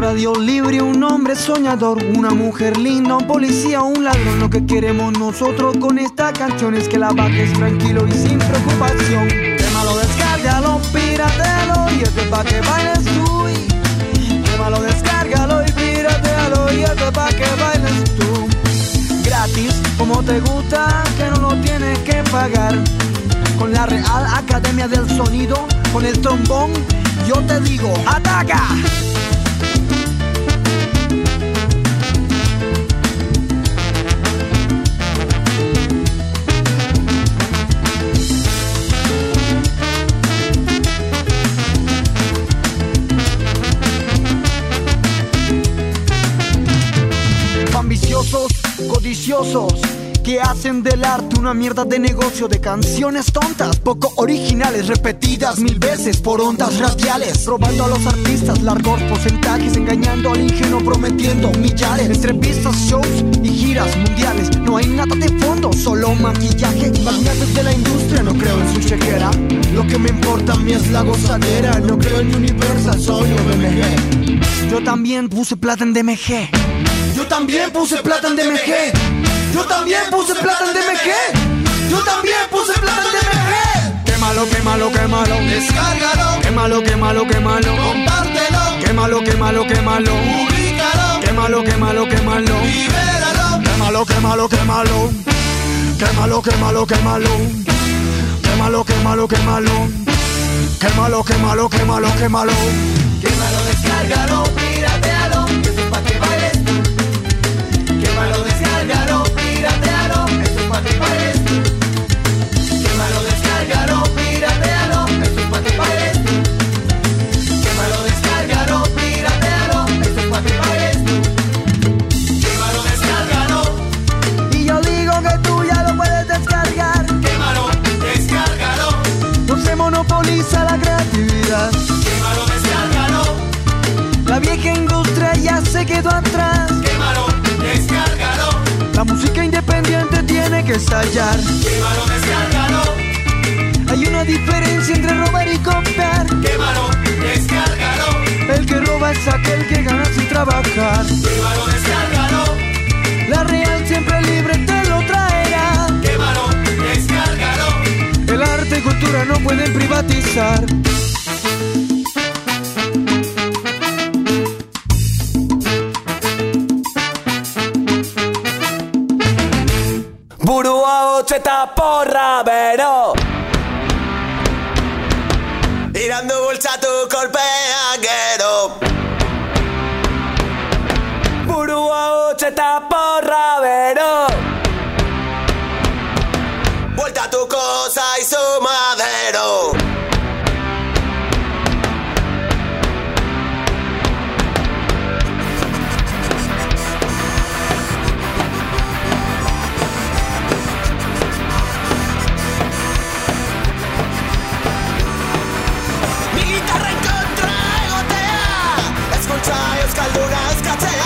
radio libre, un hombre soñador, una mujer linda, un policía, un ladrón. Lo que queremos nosotros con esta canción es que la bajes tranquilo y sin preocupación. Quémalo, descárgalo, piratealo y este pa' que bailes tú. Quémalo, descárgalo y piratealo y este pa' que bailes tú. Gratis, como te gusta, que no lo tienes que pagar. Con la Real Academia del Sonido, con el trombón yo te digo, ataca. preciosos que hacen del arte una mierda de negocio de canciones tontas, poco originales, repetidas mil veces por ondas radiales, robando a los artistas largos porcentajes, engañando al ingenuo, prometiendo millares, entrevistas, shows y giras mundiales. No hay nada de fondo, solo maquillaje. Magnates de la industria, no creo en su chequera. Lo que me importa a mí es la gozadera. No creo en Universal, soy DMG. Yo también puse plata en DMG. Yo también puse plata en DMG. Yo también puse plata en DMG. Yo también puse plata en DMG. Quémalo, quémalo, quémalo. Descárgalo. Quémalo, quémalo, quémalo. Compártelo. Quémalo, quémalo, quémalo. Públicalo. Quémalo, quémalo, quémalo. Libéralo. Quémalo, quémalo, quémalo. Quémalo, quémalo, quémalo. Quémalo, quémalo, quémalo. Quémalo, quémalo, quémalo, quémalo. Quémalo, descárgalo, piratealo. Que sepa que bailes Quémalo, descárgalo, piratealo. Esto es pa' que bailes tú. Quémalo, descárgalo, piratealo. Esto es pa' que bailes tú. Quémalo, descárgalo, piratealo. Esto es pa' que bailes tú. Quémalo, descárgalo, Y yo digo que tú ya lo puedes descargar. quémalo, descárgalo. No se monopoliza la creatividad. Quémalo, descárgalo, La vieja industria ya se quedó atrás. La música independiente tiene que estallar. Quémalo, descárgalo, Hay una diferencia entre robar y copiar. quémalo, descárgalo. El que roba es aquel que gana sin trabajar. Quémalo, descárgalo, La real siempre libre te lo traerá. quémalo, descárgalo. El arte y cultura no pueden privatizar. Hotz eta porra bero Irandu bultzatu kolpeak calor,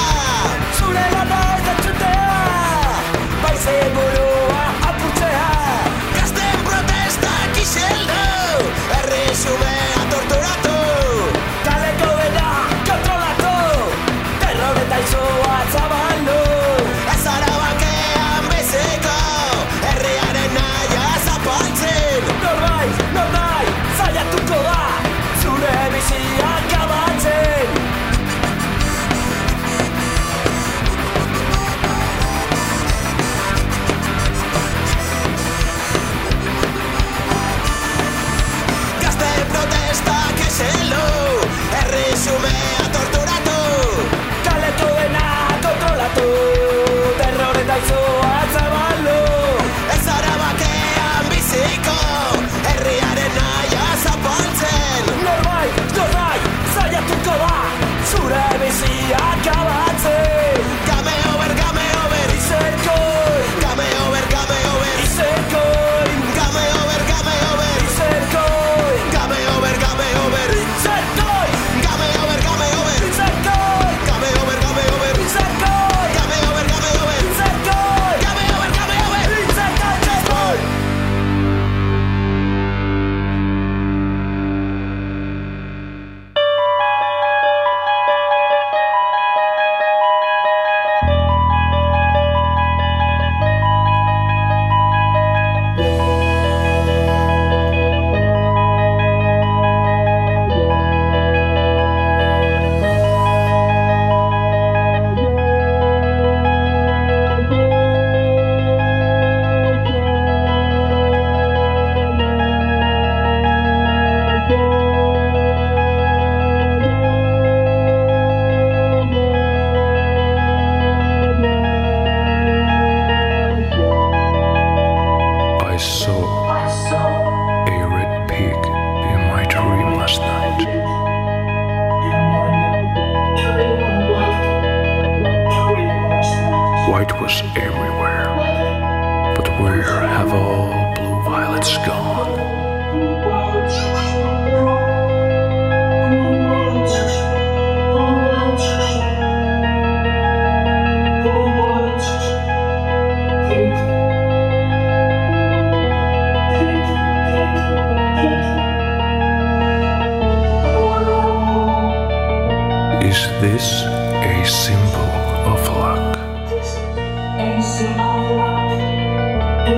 Or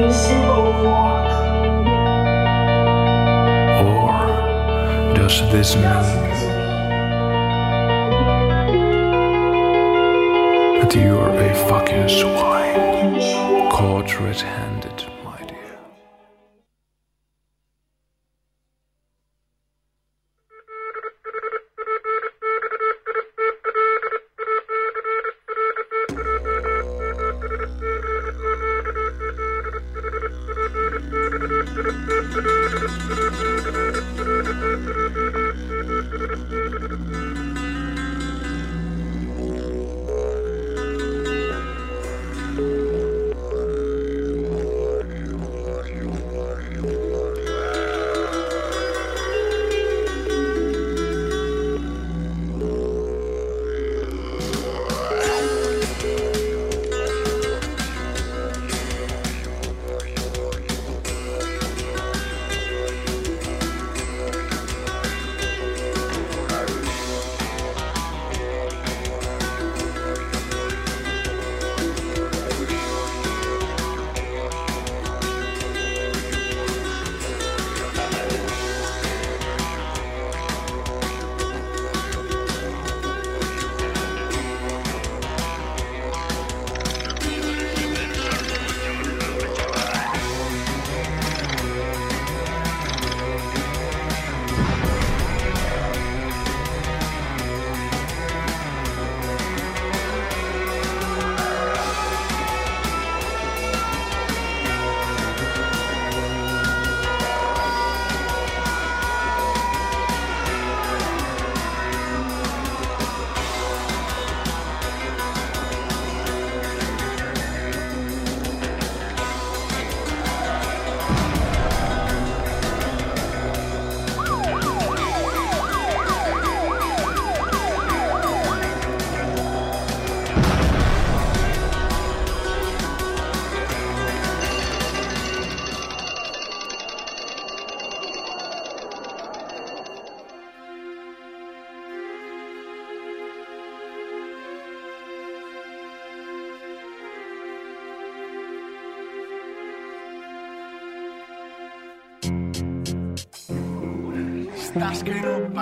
does this mean that you're a fucking swine? Caught red-handed,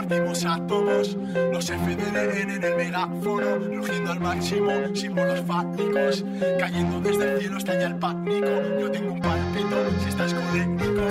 que no partimos átomos, los FDN en el megáfono, rugiendo al máximo, símbolos fácticos, cayendo desde el cielo estalla el pánico. Yo tengo un palpito, si estás colérico,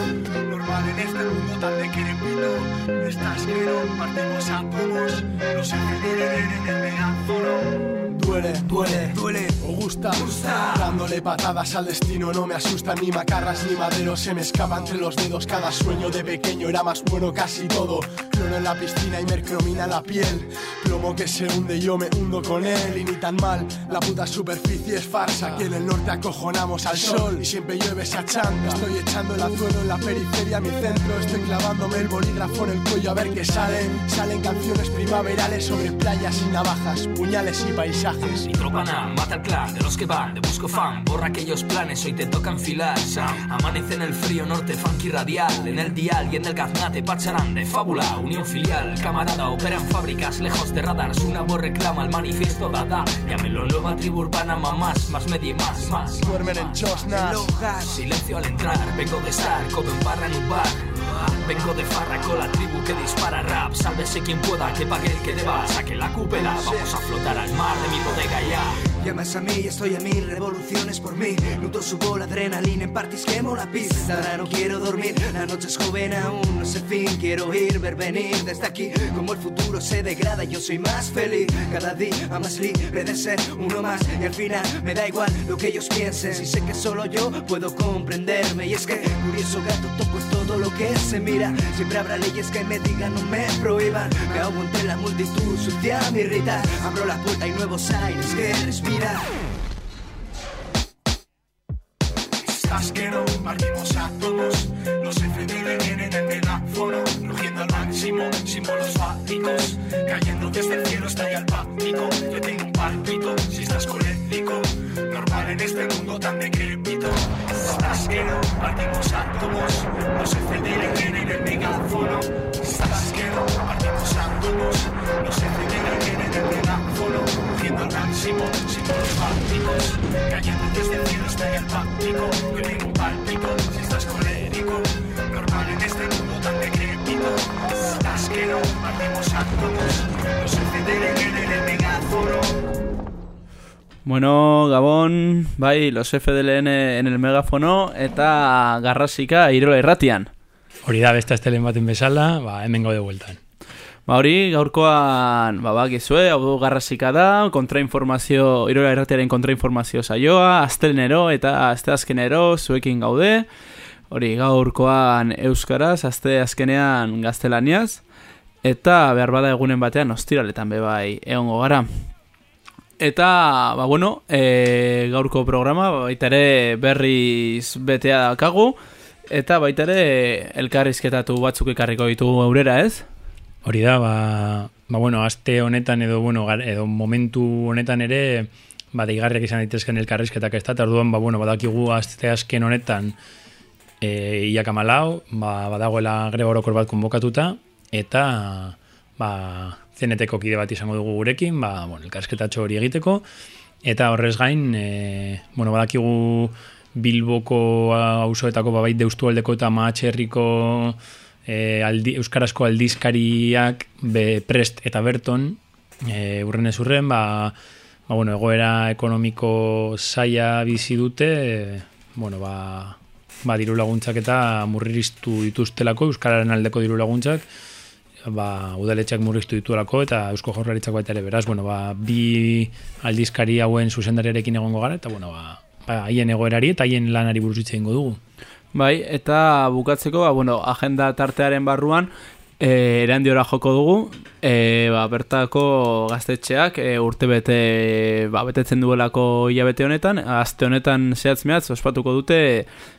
normal en este mundo tan de querempito. Estás que no partimos átomos, los FDN en el megáfono. Duele, duele, duele, o gusta, gusta. Dándole patadas al destino, no me asustan ni macarras ni maderos. Se me escapa entre los dedos. Cada sueño de pequeño era más bueno casi todo. Cloro en la piscina y mercromina la piel. Plomo que se hunde, yo me hundo con él. Y ni tan mal, la puta superficie es farsa. Aquí en el norte acojonamos al sol y siempre llueve esa chanta. Estoy echando el anzuelo en la periferia, mi centro. Estoy clavándome el bolígrafo en el cuello a ver qué salen. Salen canciones primaverales sobre playas y navajas, puñales y paisajes. Nitropana, mata el clan de los que van de busco fan, borra aquellos planes, hoy te toca enfilar. Sam. Amanece en el frío norte, funky radial, en el dial y en el gaznate pacharán de fábula, unión filial, camarada, operan fábricas lejos de radars, una voz reclama el manifiesto dada, llámelo nueva tribu urbana, mamás, más media y más, más. Duermen en chosnas. Silencio al entrar, vengo de estar, como en barra en un bar. Vengo de farra con la tribu que dispara rap. Sálvese quien pueda, que pague el que deba. Saque la cúpula, vamos a flotar al mar de mi bodega ya. Llamas a mí y estoy a mil revoluciones por mí. Luto subo la adrenalina en parties quemo la pista. Ahora no quiero dormir, la noche es joven aún, no sé fin. Quiero ir, ver venir desde aquí. Como el futuro se degrada, yo soy más feliz. Cada día más libre de ser uno más. Y al final me da igual lo que ellos piensen. Si sé que solo yo puedo comprenderme. Y es que, curioso gato, toco todo lo que se mira. Siempre habrá leyes que me digan, no me prohíban. Me ahogo entre la multitud, sucia me irrita. Abro la puerta y nuevos aires que respirar. Estás que no partimos átomos, los FDL vienen en megáfono, rugiendo al máximo, símbolos fálicos, cayendo desde el cielo estalla el pánico. Yo tengo un pálpito, si estás colérico, normal en este mundo tan decrépito. Estás que no partimos átomos, los FDL vienen en megáfono. Estás que no partimos átomos, los FDL vienen haciendo al máximo sin problemáticos Callando desde este el cielo hasta el pático Yo tengo un pálpito si estás colérico Normal en este mundo tan decrépito. Estás que no, partimos átomos Nos encenderé en el megáforo Bueno, Gabón, bai, los FDLN en el megafono eta garrasika irola irratian. Hori da, beste astelen baten bezala, ba, hemen gaude bueltan. Ba hori, gaurkoan, ba, bakizue, hau garrasika da, kontrainformazio, irola irratiaren kontrainformazio saioa, astelenero eta asteazkenero zuekin gaude. Hori, gaurkoan euskaraz, aste azkenean gaztelaniaz, eta behar bada egunen batean ostiraletan be bai egongo gara. Eta, ba bueno, e, gaurko programa baita ere berriz betea dakagu, eta baita ere elkarrizketatu batzuk ekarriko ditugu aurrera ez? Hori da, ba, ba bueno, aste honetan edo, bueno, edo momentu honetan ere, ba, deigarriak izan daitezken elkarrizketak ez da, eta orduan, ba, bueno, badakigu aste azken honetan, e, iak amalau, ba, badagoela greba orokor bat konbokatuta, eta, ba, zeneteko kide bat izango dugu gurekin, ba, bueno, elkarrizketatxo hori egiteko, eta horrez gain, e, bueno, badakigu Bilboko auzoetako babait deustu aldeko eta maatxerriko e, aldi, euskarazko aldizkariak be, prest eta berton e, urren ez urren ba, ba, bueno, egoera ekonomiko zaila bizi dute e, bueno, ba, ba, diru laguntzak eta murriztu dituztelako euskararen aldeko diru laguntzak ba, udaletxak murriztu dituelako eta eusko jaurlaritzak baita ere beraz bueno, ba, bi aldizkari hauen zuzendariarekin egongo gara eta bueno, ba, ba, haien egoerari eta haien lanari buruz hitz egingo dugu. Bai, eta bukatzeko, ba, bueno, agenda tartearen barruan, e, erandiora joko dugu, e, ba, bertako gaztetxeak e, urte bete, ba, betetzen duelako hilabete honetan, azte honetan zehatz mehatz, ospatuko dute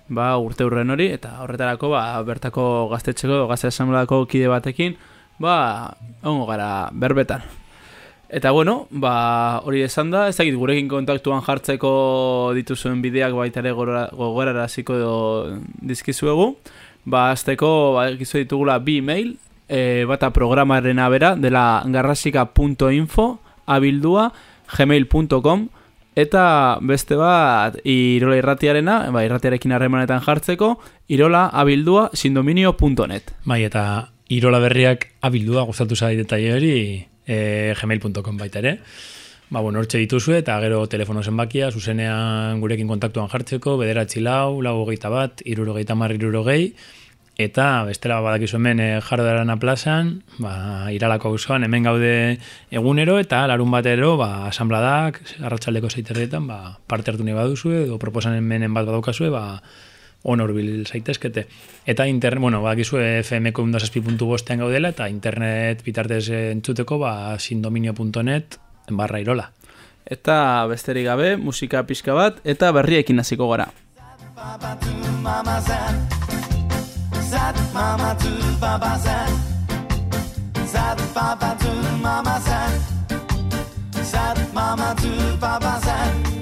ba, urte urren hori, eta horretarako ba, bertako gaztetxeko, gazte asamblako kide batekin, ba, ongo gara berbetan. Eta bueno, ba, hori esan da, ez dakit gurekin kontaktuan jartzeko dituzuen bideak baita ere gora- gogoraraziko dizkizuegu. Ba, azteko, ba, egizu ditugula bi email, e, bata programaren abera, dela garrasika.info, abildua, gmail.com, eta beste bat, irola irratiarena, ba, irratiarekin harremanetan jartzeko, irola abildua sindominio.net. Bai, eta irola berriak abildua gustatu zait detaile hori e, gmail.com baita ere. Ba, bueno, hortxe dituzu eta gero telefono zenbakia, zuzenean gurekin kontaktuan jartzeko, bederatzi lau, lau hogeita bat, irurogeita mar irurogei, eta bestela badakizu hemen e, jardarana plazan, ba, iralako auzoan hemen gaude egunero, eta larun batero, ba, asambladak, arratsaldeko zeiterrietan, ba, parte hartu nahi baduzu, edo proposanen menen bat badaukazue, ba, honor bil zaitezkete. Eta internet, bueno, bakizu FMko undazazpi.bostean bostean gaudela, eta internet bitartez entzuteko, ba, sindominio.net barra irola. Eta besterik gabe, musika pixka bat, eta berriekin hasiko gara. Zat Mama to Baba Zan, Zat Baba to Mama Zan, Zat Mama to Baba Zan.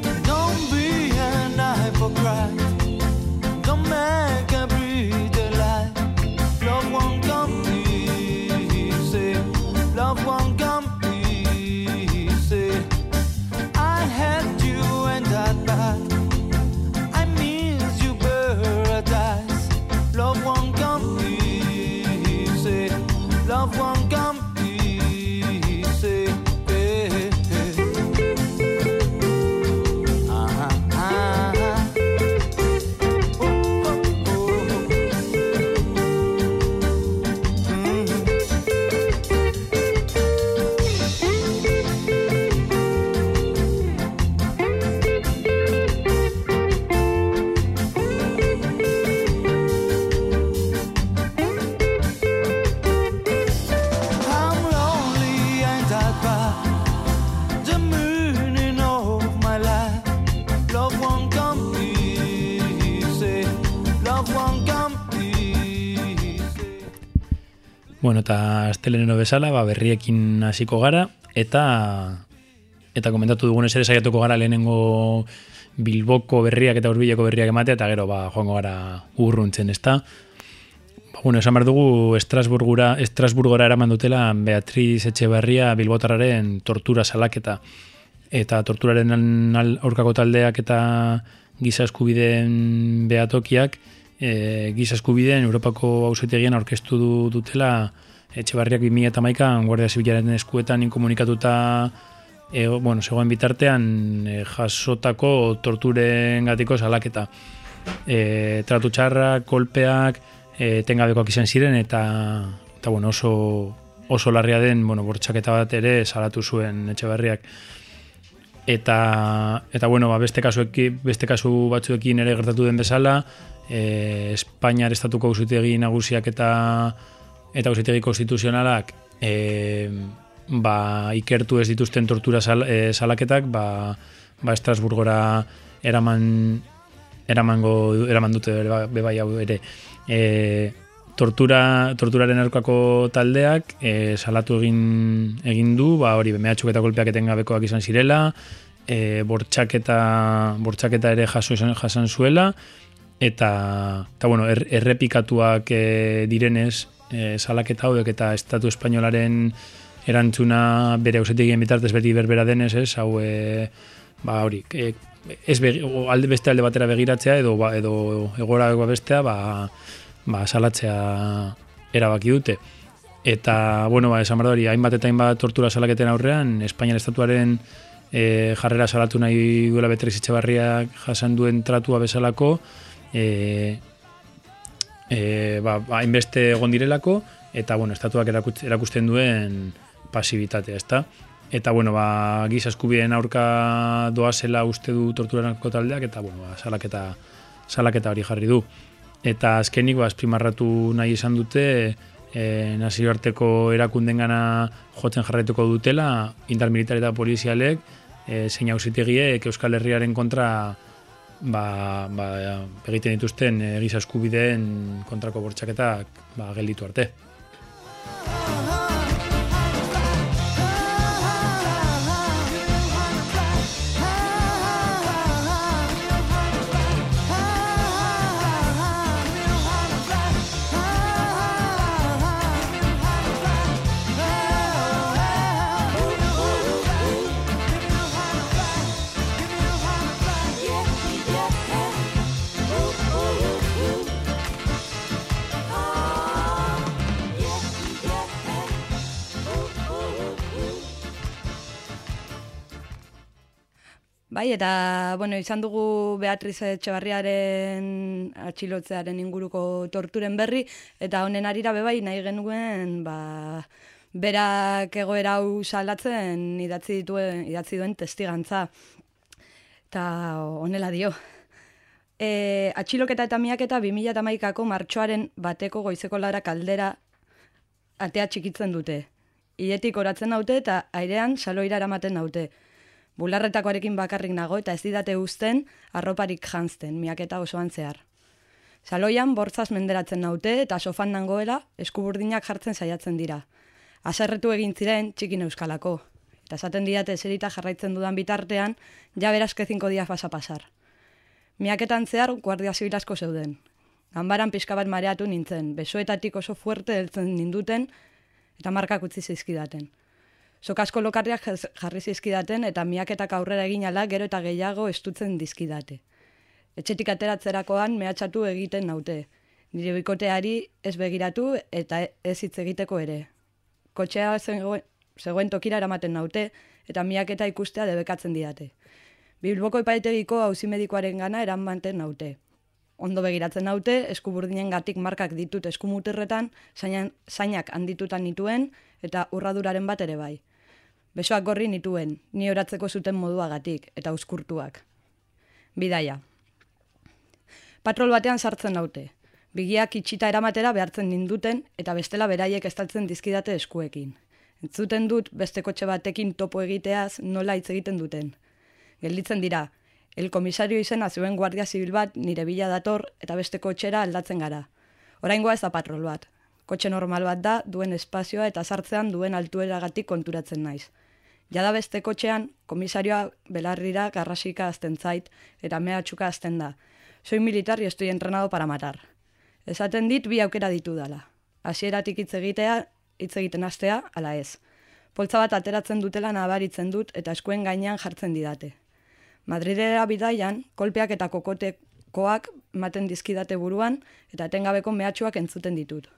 Bueno, eta astelenero bezala, ba, berriekin hasiko gara, eta eta komentatu dugunez ere saiatuko gara lehenengo Bilboko berriak eta Urbileko berriak ematea, eta gero ba, joango gara urruntzen, ezta? Ba, bueno, esan behar dugu Estrasburgura, Estrasburgora eraman dutela Beatriz Etxeberria Bilbotarraren tortura salaketa eta torturaren aurkako taldeak eta giza eskubideen behatokiak e, giza eskubideen Europako ausetegian aurkeztu du, dutela etxe barriak 2000 eta maikan Guardia Zibilaren eskuetan inkomunikatuta e, bueno, zegoen bitartean e, jasotako torturen gatiko salaketa. E, tratu txarrak, kolpeak, e, tengabekoak izan ziren eta, eta bueno, oso, oso larria den bueno, bortxaketa bat ere salatu zuen etxe barriak. Eta, eta bueno, ba, beste, kasuekin, beste kasu batzuekin ere gertatu den bezala, e, Espainiar estatuko ausitegi nagusiak eta eta ausitegi konstituzionalak e, ba, ikertu ez dituzten tortura sal, e, salaketak ba, ba Estrasburgora eraman eramango eraman dute bebai hau ere. E, tortura, torturaren aurkako taldeak e, salatu egin egin du ba hori bemehatxuk eta golpeak etengabekoak izan zirela e, bortxaketa, bortxaketa ere jaso jasan zuela eta, eta bueno, er, errepikatuak e, direnez e, salaketa hauek eta estatu espainolaren erantzuna bere ausetegien bitartez beti berbera denez, ez, hau e, ba hori, e, ez begi, alde beste alde batera begiratzea edo ba, edo egora bestea ba, ba salatzea erabaki dute. Eta, bueno, ba, esan hori, hainbat eta hainbat tortura salaketen aurrean, Espainian estatuaren e, jarrera salatu nahi duela betrez barriak jasan duen tratua bezalako, e, e, ba, hainbeste egon direlako, eta, bueno, estatuak erakusten duen pasibitatea, ezta? Eta, bueno, ba, giza eskubien aurka doazela uste du torturanako taldeak, eta, bueno, ba, salaketa, salaketa hori jarri du. Eta azkenik, ba, esprimarratu nahi izan dute, e, nazioarteko erakunden gana jotzen jarraituko dutela, indar militar eta polizialek, e, zein hausitegiek Euskal Herriaren kontra ba, ba, egiten dituzten e, giza eskubideen kontrako bortxaketak ba, gelditu arte. Bai, eta, bueno, izan dugu Beatriz Etxebarriaren atxilotzearen inguruko torturen berri, eta honen arira bebai nahi genuen, ba, berak egoera hau salatzen idatzi, dituen, idatzi duen testigantza. Eta honela dio. E, atxiloketa eta miaketa 2008ako martxoaren bateko goizeko lara kaldera atea txikitzen dute. Ietik oratzen naute eta airean saloira eramaten naute bularretakoarekin bakarrik nago eta ez didate uzten arroparik jantzten, miaketa osoan zehar. Saloian bortzaz menderatzen naute eta sofan nangoela eskuburdinak jartzen saiatzen dira. Aserretu egin ziren txikin euskalako. Eta esaten didate eserita jarraitzen dudan bitartean, ja berazkezinko dia fasa pasar. Miaketan zehar guardia zibilasko zeuden. Ganbaran pixka bat mareatu nintzen, besoetatik oso fuerte deltzen ninduten eta markak utzi zizkidaten. Sokasko lokarriak jarri zizkidaten eta miaketak aurrera egin ala gero eta gehiago estutzen dizkidate. Etxetik ateratzerakoan mehatxatu egiten naute. Nire bikoteari ez begiratu eta ez hitz egiteko ere. Kotxea zegoen, zegoen tokira eramaten naute eta miaketa ikustea debekatzen diate. Bilboko ipaitegiko hauzi medikoaren gana eramanten naute. Ondo begiratzen naute, eskuburdinen gatik markak ditut eskumuterretan, zainak handitutan nituen eta urraduraren bat ere bai. Besoak gorri nituen, ni oratzeko zuten moduagatik, eta uskurtuak. Bidaia. Patrol batean sartzen naute. Bigiak itxita eramatera behartzen ninduten, eta bestela beraiek estaltzen dizkidate eskuekin. Entzuten dut beste kotxe batekin topo egiteaz nola hitz egiten duten. Gelditzen dira, el komisario izena zuen guardia zibil bat nire bila dator eta beste kotxera aldatzen gara. Oraingoa ez da patrol bat. Kotxe normal bat da, duen espazioa eta sartzean duen altueragatik konturatzen naiz. Jada beste kotxean, komisarioa belarrira garrasika azten zait, eta mea txuka azten da. Soy militar y estoy entrenado para matar. Esaten dit bi aukera ditu dala. Hasieratik hitz egitea, hitz egiten astea, ala ez. Poltza bat ateratzen dutela nabaritzen dut eta eskuen gainean jartzen didate. Madridera bidaian, kolpeak eta kokotekoak maten dizkidate buruan eta etengabeko mehatxuak entzuten ditut.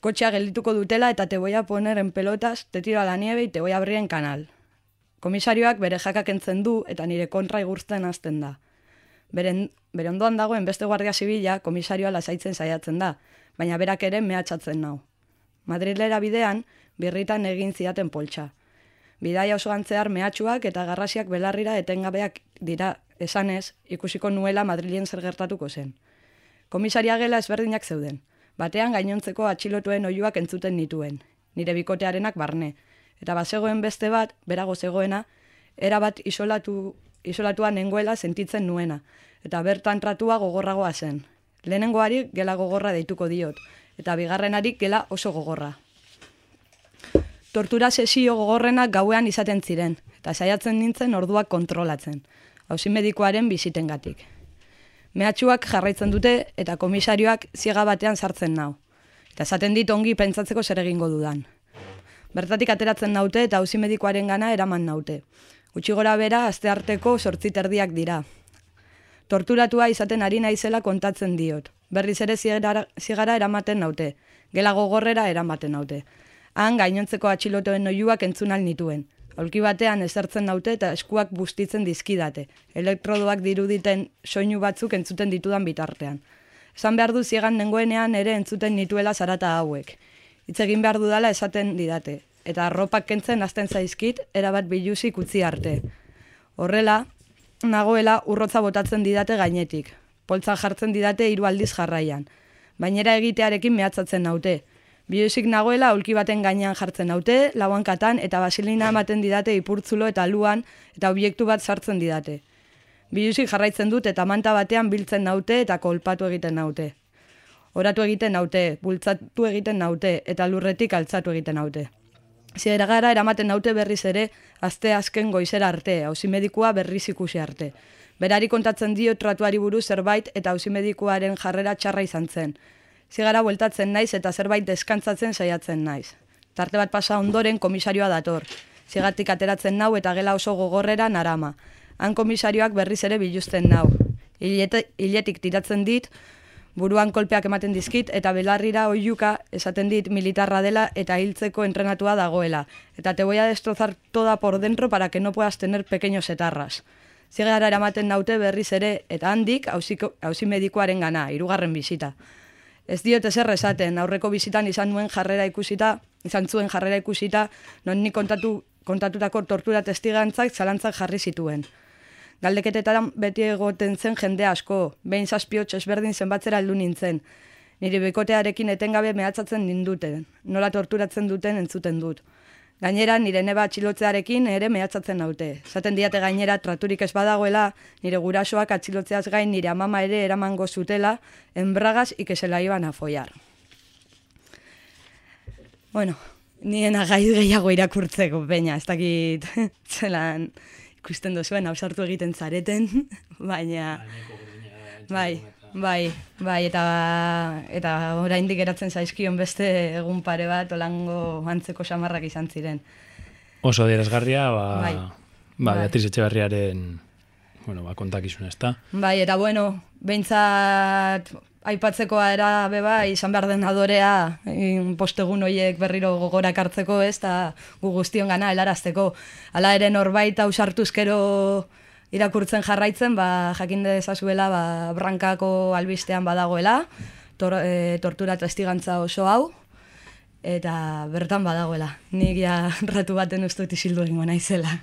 Kotxea geldituko dutela eta te voy a poner en pelotas, te tiro a la nieve y te voy a abrir en kanal. Komisarioak bere jakak entzen du eta nire kontra igurtzen hasten da. Beren, bere ondoan dagoen beste guardia zibila komisarioa lasaitzen saiatzen da, baina berak ere mehatxatzen nau. Madrilera bidean, birritan egin zidaten poltsa. Bidaia oso antzear mehatxuak eta garrasiak belarrira etengabeak dira esanez, ikusiko nuela Madrilen zer gertatuko zen. Komisaria gela ezberdinak zeuden. Batean gainontzeko atxilotuen oiuak entzuten nituen, nire bikotearenak barne. Eta bazegoen beste bat, berago zegoena, erabat isolatu, isolatua nengoela sentitzen nuena, eta bertan tratua gogorragoa zen. Lehenengoari gela gogorra deituko diot, eta bigarrenari gela oso gogorra. Tortura sesio gogorrenak gauean izaten ziren, eta saiatzen nintzen orduak kontrolatzen, hausin medikoaren bizitengatik. Mehatxuak jarraitzen dute eta komisarioak ziega batean sartzen nau. Eta esaten dit ongi pentsatzeko zer egingo dudan. Bertatik ateratzen naute eta hausi medikoaren gana eraman naute. Gutxi gora bera, azte arteko sortziterdiak dira. Torturatua izaten ari naizela kontatzen diot. Berriz ere zigara, eramaten naute. Gela gogorrera eramaten naute. Han gainontzeko atxilotoen oiuak entzunal nituen. Aulki batean ezertzen naute eta eskuak bustitzen dizkidate. Elektrodoak diruditen soinu batzuk entzuten ditudan bitartean. Esan behar du ziegan nengoenean ere entzuten nituela zarata hauek. Hitz egin behar dudala esaten didate. Eta arropak kentzen azten zaizkit, erabat biluzik utzi arte. Horrela, nagoela urrotza botatzen didate gainetik. Poltza jartzen didate hiru aldiz jarraian. Bainera egitearekin mehatzatzen naute. Biosik nagoela aulki baten gainean jartzen naute, lauankatan eta basilina ematen didate ipurtzulo eta luan eta obiektu bat sartzen didate. Biosik jarraitzen dut eta manta batean biltzen naute eta kolpatu egiten naute. Oratu egiten naute, bultzatu egiten naute eta lurretik altzatu egiten naute. Zidera gara eramaten naute berriz ere, azte azken goizera arte, hausi medikua berriz ikusi arte. Berari kontatzen dio tratuari buruz zerbait eta hausi medikuaren jarrera txarra izan zen. Zigara bueltatzen naiz eta zerbait deskantzatzen saiatzen naiz. Tarte bat pasa ondoren komisarioa dator. Zigatik ateratzen nau eta gela oso gogorrera narama. Han komisarioak berriz ere biluzten nau. Hiletik tiratzen dit, buruan kolpeak ematen dizkit eta belarrira oiuka esaten dit militarra dela eta hiltzeko entrenatua dagoela. Eta te voy a destrozar toda por dentro para que no puedas tener pequeños etarras. Zigara eramaten naute berriz ere eta handik hausi medikoaren gana, irugarren bizita. Ez diot ezer esaten, aurreko bizitan izan nuen jarrera ikusita, izan zuen jarrera ikusita, non ni kontatu, kontatutako tortura testigantzak zalantzak jarri zituen. Galdeketetan beti egoten zen jende asko, behin zazpiotx ezberdin zenbatzera aldu nintzen. Nire bekotearekin etengabe mehatzatzen ninduten, nola torturatzen duten entzuten dut. Gainera, nire neba atxilotzearekin ere mehatzatzen naute. Zaten diate gainera traturik ez badagoela, nire gurasoak atxilotzeaz gain nire amama ere eramango zutela, enbragaz ikesela iban a follar. Bueno, nien agai gehiago irakurtzeko, baina, ez dakit zelan ikusten duzuen, hausartu egiten zareten, baina... Bai, bai, bai, eta eta oraindik geratzen zaizkion beste egun pare bat olango antzeko samarrak izan ziren. Oso dierazgarria, ba, Bai. ba, Bai. Beatriz Etxeberriaren bueno, ba, kontakizun ez da. Bai, eta bueno, behintzat aipatzekoa era beba izan behar den adorea in, postegun hoiek berriro gogorak hartzeko ez, eta gu guztion gana helarazteko. Hala ere norbait ausartuzkero irakurtzen jarraitzen, ba, jakin dezazuela ba, brankako albistean badagoela, tor, e, tortura testigantza oso hau, eta bertan badagoela. Nik ja ratu baten ustut isildu egingo naizela.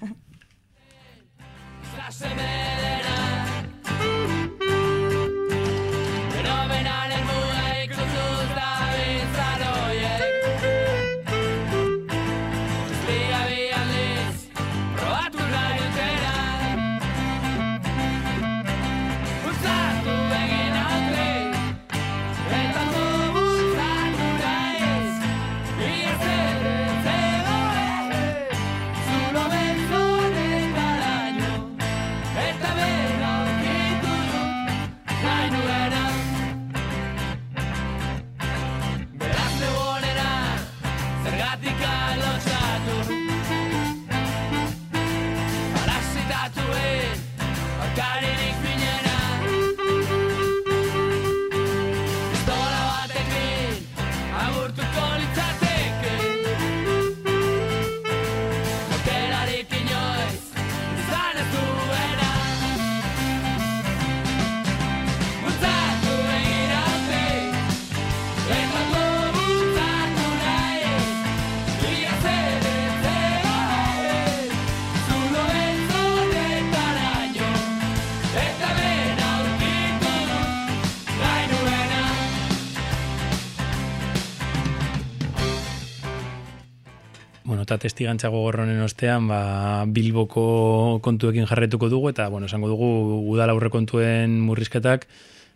Eta testigantza gogorronen ostean, ba, Bilboko kontuekin jarretuko dugu, eta, bueno, esango dugu, udala aurre kontuen murrizketak,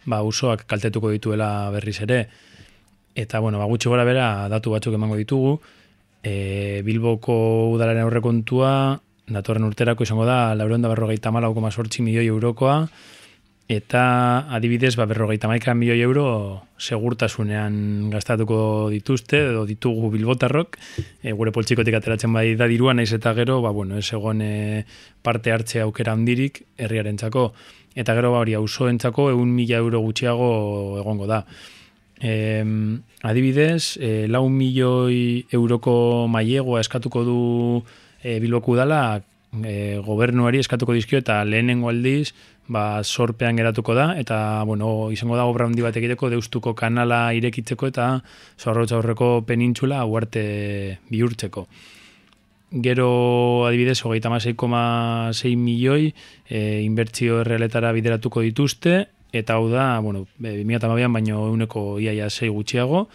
ba, usoak kaltetuko dituela berriz ere. Eta, bueno, ba, gutxi gora bera, datu batzuk emango ditugu. E, Bilboko udalaren aurre kontua, datorren urterako izango da, laureon da berrogeita malau milioi eurokoa, eta adibidez, ba, berrogeita maika milioi euro segurtasunean gastatuko dituzte, edo ditugu bilbotarrok, e, gure poltsikotik ateratzen bai da dirua, naiz eta gero, ba, bueno, ez egon e, parte hartze aukera handirik herriaren txako, eta gero ba, hori auzoentzako egun mila euro gutxiago egongo da. E, adibidez, e, lau milioi euroko mailegoa eskatuko du e, bilboku dala, e, gobernuari eskatuko dizkio eta lehenengo aldiz ba, sorpean geratuko da eta bueno, izango da obra handi bat egiteko deustuko kanala irekitzeko eta zorrotza horreko penintxula uarte bihurtzeko. Gero adibidez, hogeita milioi e, inbertzio errealetara bideratuko dituzte, eta hau da, bueno, 2008an baino euneko iaia sei gutxiago,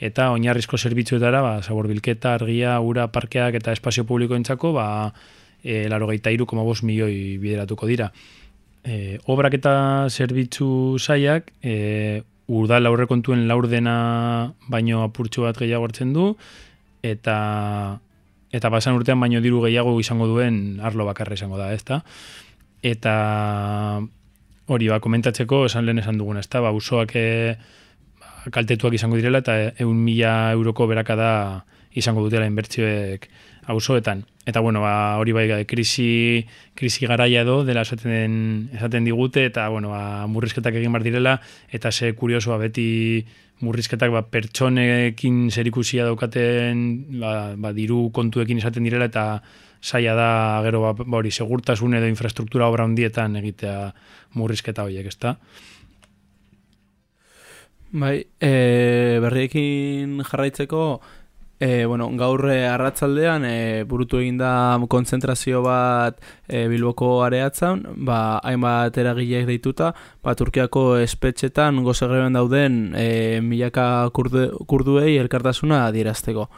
eta oinarrizko zerbitzuetara, ba, zabor bilketa, argia, ura, parkeak eta espazio publikoentzako, ba, e, laro gaita iru, milioi bideratuko dira. E, obrak eta zerbitzu zaiak, e, urda laurre kontuen laurdena baino apurtxo bat gehiago hartzen du, eta eta basan urtean baino diru gehiago izango duen arlo bakarra izango da, ezta? Eta hori ba, komentatzeko esan lehen esan dugun, ezta? Ba, usoak e, kaltetuak izango direla eta eun mila euroko berakada izango dutela inbertzioek auzoetan. Eta bueno, ba, hori bai krisi, krisi garaia edo dela esaten, esaten digute eta bueno, ba, murrizketak egin bar direla eta ze kuriosoa beti murrizketak ba, pertsonekin zerikusia daukaten ba, ba, diru kontuekin esaten direla eta saia da gero ba, ba, hori segurtasun edo infrastruktura obra hondietan egitea murrizketa horiek, ezta? Bai, e, berriekin jarraitzeko, E, bueno, gaur e, arratzaldean e, burutu egin da konzentrazio bat e, Bilboko areatzen, ba, hainbat eragileak deituta, ba, Turkiako espetxetan gozegreben dauden e, milaka kurdu, kurduei elkartasuna adierazteko.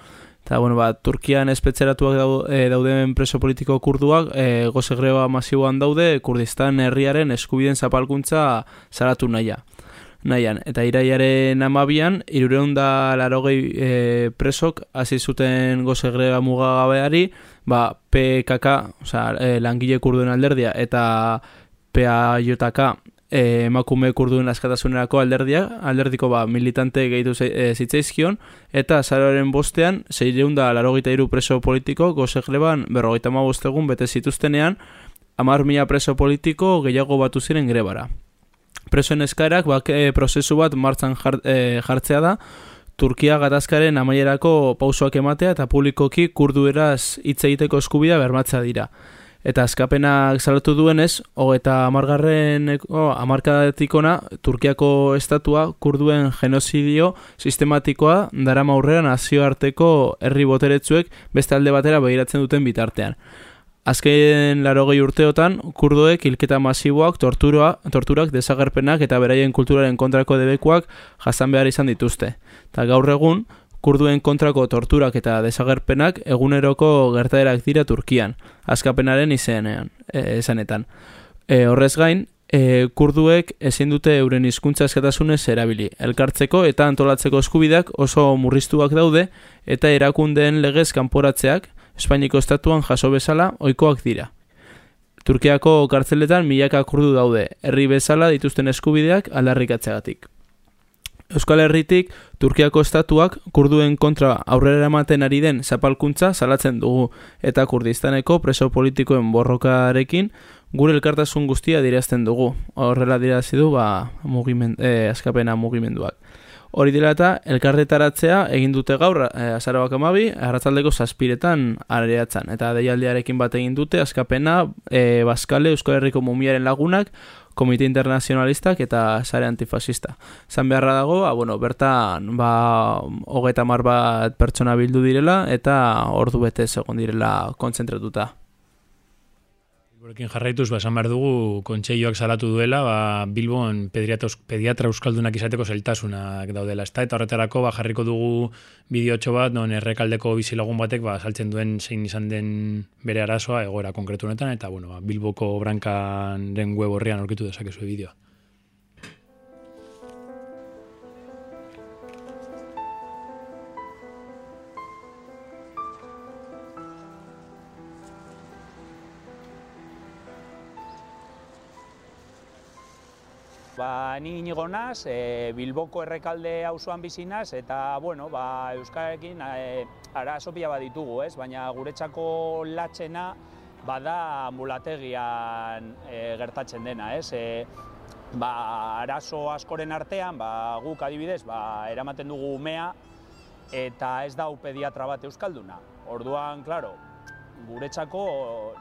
Eta, bueno, ba, Turkian espetzeratuak dauden preso politiko kurduak e, gozegreba masiboan daude Kurdistan herriaren eskubiden zapalkuntza zaratu naia nahian. Eta iraiaren amabian, irureun da larogei e, presok, hasi zuten goze greba mugagabeari, ba, PKK, oza, e, langile kurduen alderdia, eta PAJK, e, emakume kurduen askatasunerako alderdia, alderdiko ba, militante gehitu e, zitzaizkion, eta zaroaren bostean, zeireun da larogeita iru preso politiko, goze greban, berrogeita ma bostegun, bete zituztenean, amar mila preso politiko gehiago batu ziren grebara presoen eskaerak bak, e, prozesu bat martzan eh, jartzea da, Turkia gatazkaren amaierako pausoak ematea eta publikoki kurdu eraz hitz egiteko eskubida bermatzea dira. Eta askapenak salatu duenez, eta amargarren amarkadatikona Turkiako estatua kurduen genozidio sistematikoa dara maurrera nazioarteko herri boteretzuek beste alde batera behiratzen duten bitartean. Azken larogei urteotan, kurdoek hilketa masiboak, tortura, torturak, desagerpenak eta beraien kulturaren kontrako debekuak jazan behar izan dituzte. Ta gaur egun, kurduen kontrako torturak eta desagerpenak eguneroko gertaderak dira Turkian, azkapenaren izenean, e, esanetan. E, horrez gain, e, kurduek ezin dute euren hizkuntza eskatasunez erabili. Elkartzeko eta antolatzeko eskubidak oso murriztuak daude eta erakundeen legez kanporatzeak, Espainiko estatuan jaso bezala ohikoak dira. Turkiako kartzeletan milaka kurdu daude, herri bezala dituzten eskubideak aldarrikatzeagatik. Euskal Herritik Turkiako estatuak kurduen kontra aurrera ematen ari den zapalkuntza salatzen dugu eta kurdistaneko preso politikoen borrokarekin gure elkartasun guztia dirazten dugu. Horrela dirazi du ba, mugiment, eh, askapena mugimenduak. Hori dela eta elkarretaratzea egin dute gaur e, eh, azarabak amabi, arratzaldeko zazpiretan areatzen. Eta deialdiarekin bat egin dute, askapena, e, Baskale, Euskal Herriko Mumiaren lagunak, Komite Internacionalistak eta Sare Antifasista. Zan beharra dago, a, ah, bueno, bertan ba, hogeta mar bat pertsona bildu direla eta ordu bete egon direla kontzentratuta. Horrekin jarraituz, ba, esan behar dugu, kontseioak salatu duela, ba, Bilbon pediatra euskaldunak izateko zeltasunak daudela. Ezta? Eta horretarako, ba, jarriko dugu bideotxo bat, non errekaldeko bizilagun batek, ba, saltzen duen zein izan den bere arazoa, egoera konkretu honetan, eta, bueno, ba, Bilboko brankan den web horrian aurkitu dezakezu bideoa. Ba, ni inigo naz, e, Bilboko errekalde auzoan bizi naz, eta, bueno, ba, Euskarekin e, arazo pila bat ditugu, ez? Baina guretzako latxena bada ambulategian e, gertatzen dena, ez? E, ba, arazo askoren artean, ba, guk adibidez, ba, eramaten dugu umea, eta ez dau pediatra bat euskalduna. Orduan, claro, guretzako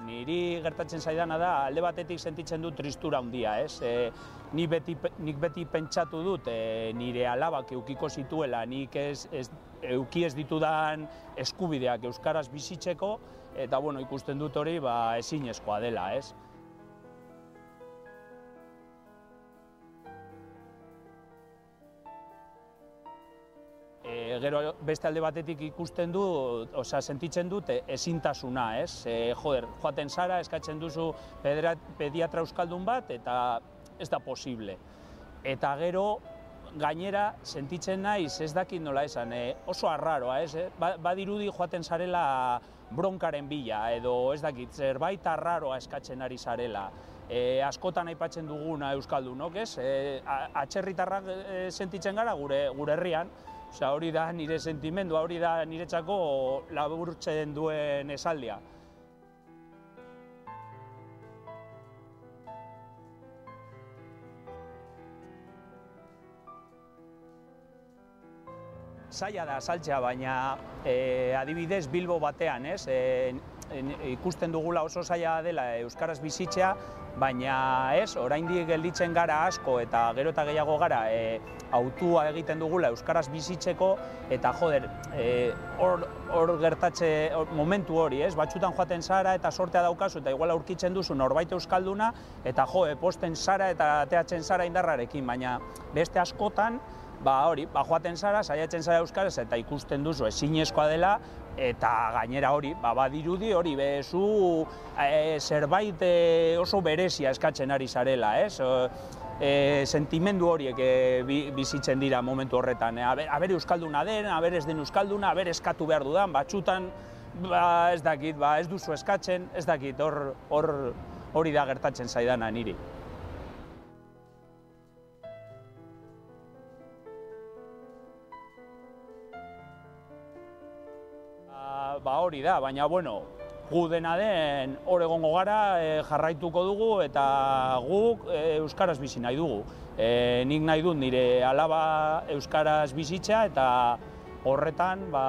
niri gertatzen zaidana da alde batetik sentitzen dut tristura handia, ez? E, ni beti, nik beti pentsatu dut e, nire alabak eukiko zituela, nik ez, ez euki ez ditudan eskubideak euskaraz bizitzeko eta bueno, ikusten dut hori ba ezinezkoa dela, ez? E, gero beste alde batetik ikusten du, osea, sentitzen dut e, ezintasuna, ez? E, joder, joaten zara, eskatzen duzu pediatra euskaldun bat, eta ez da posible. Eta gero, gainera, sentitzen naiz, ez dakit nola esan, e, oso arraroa, ez? E? Ba, badirudi joaten zarela bronkaren bila, edo ez dakit, zerbait arraroa eskatzen ari zarela. E, askotan aipatzen duguna euskaldunok, ez? E, atxerritarrak e, sentitzen gara gure, gure herrian, Osea, hori da nire sentimendua, hori da niretzako laburtzen duen esaldia. Zaila da saltzea, baina e, adibidez Bilbo batean, ez? E, ikusten dugula oso zaila dela Euskaraz bizitzea, baina ez, oraindik gelditzen gara asko eta gero eta gehiago gara e, autua egiten dugula Euskaraz bizitzeko eta joder, e, hor, hor gertatze momentu hori, ez? Batxutan joaten zara eta sortea daukazu eta igual aurkitzen duzu norbait euskalduna eta jo, posten zara eta ateatzen zara indarrarekin, baina beste askotan ba hori, ba joaten zara, saiatzen zara euskaraz eta ikusten duzu ezinezkoa dela eta gainera hori, ba badirudi hori bezu e, zerbait e, oso berezia eskatzen ari zarela, ez? E, sentimendu horiek e, bizitzen dira momentu horretan. E, aber, euskalduna den, aber ez den euskalduna, aber eskatu behar dudan, batxutan ba, ez dakit, ba, ez duzu eskatzen, ez dakit, hor, hor hori da gertatzen zaidana niri. Ba hori da, baina bueno, gu dena den hor egongo gara e, jarraituko dugu eta guk e, euskaraz bizi nahi dugu. E, nik nahi dut nire alaba euskaraz bizitza eta horretan ba,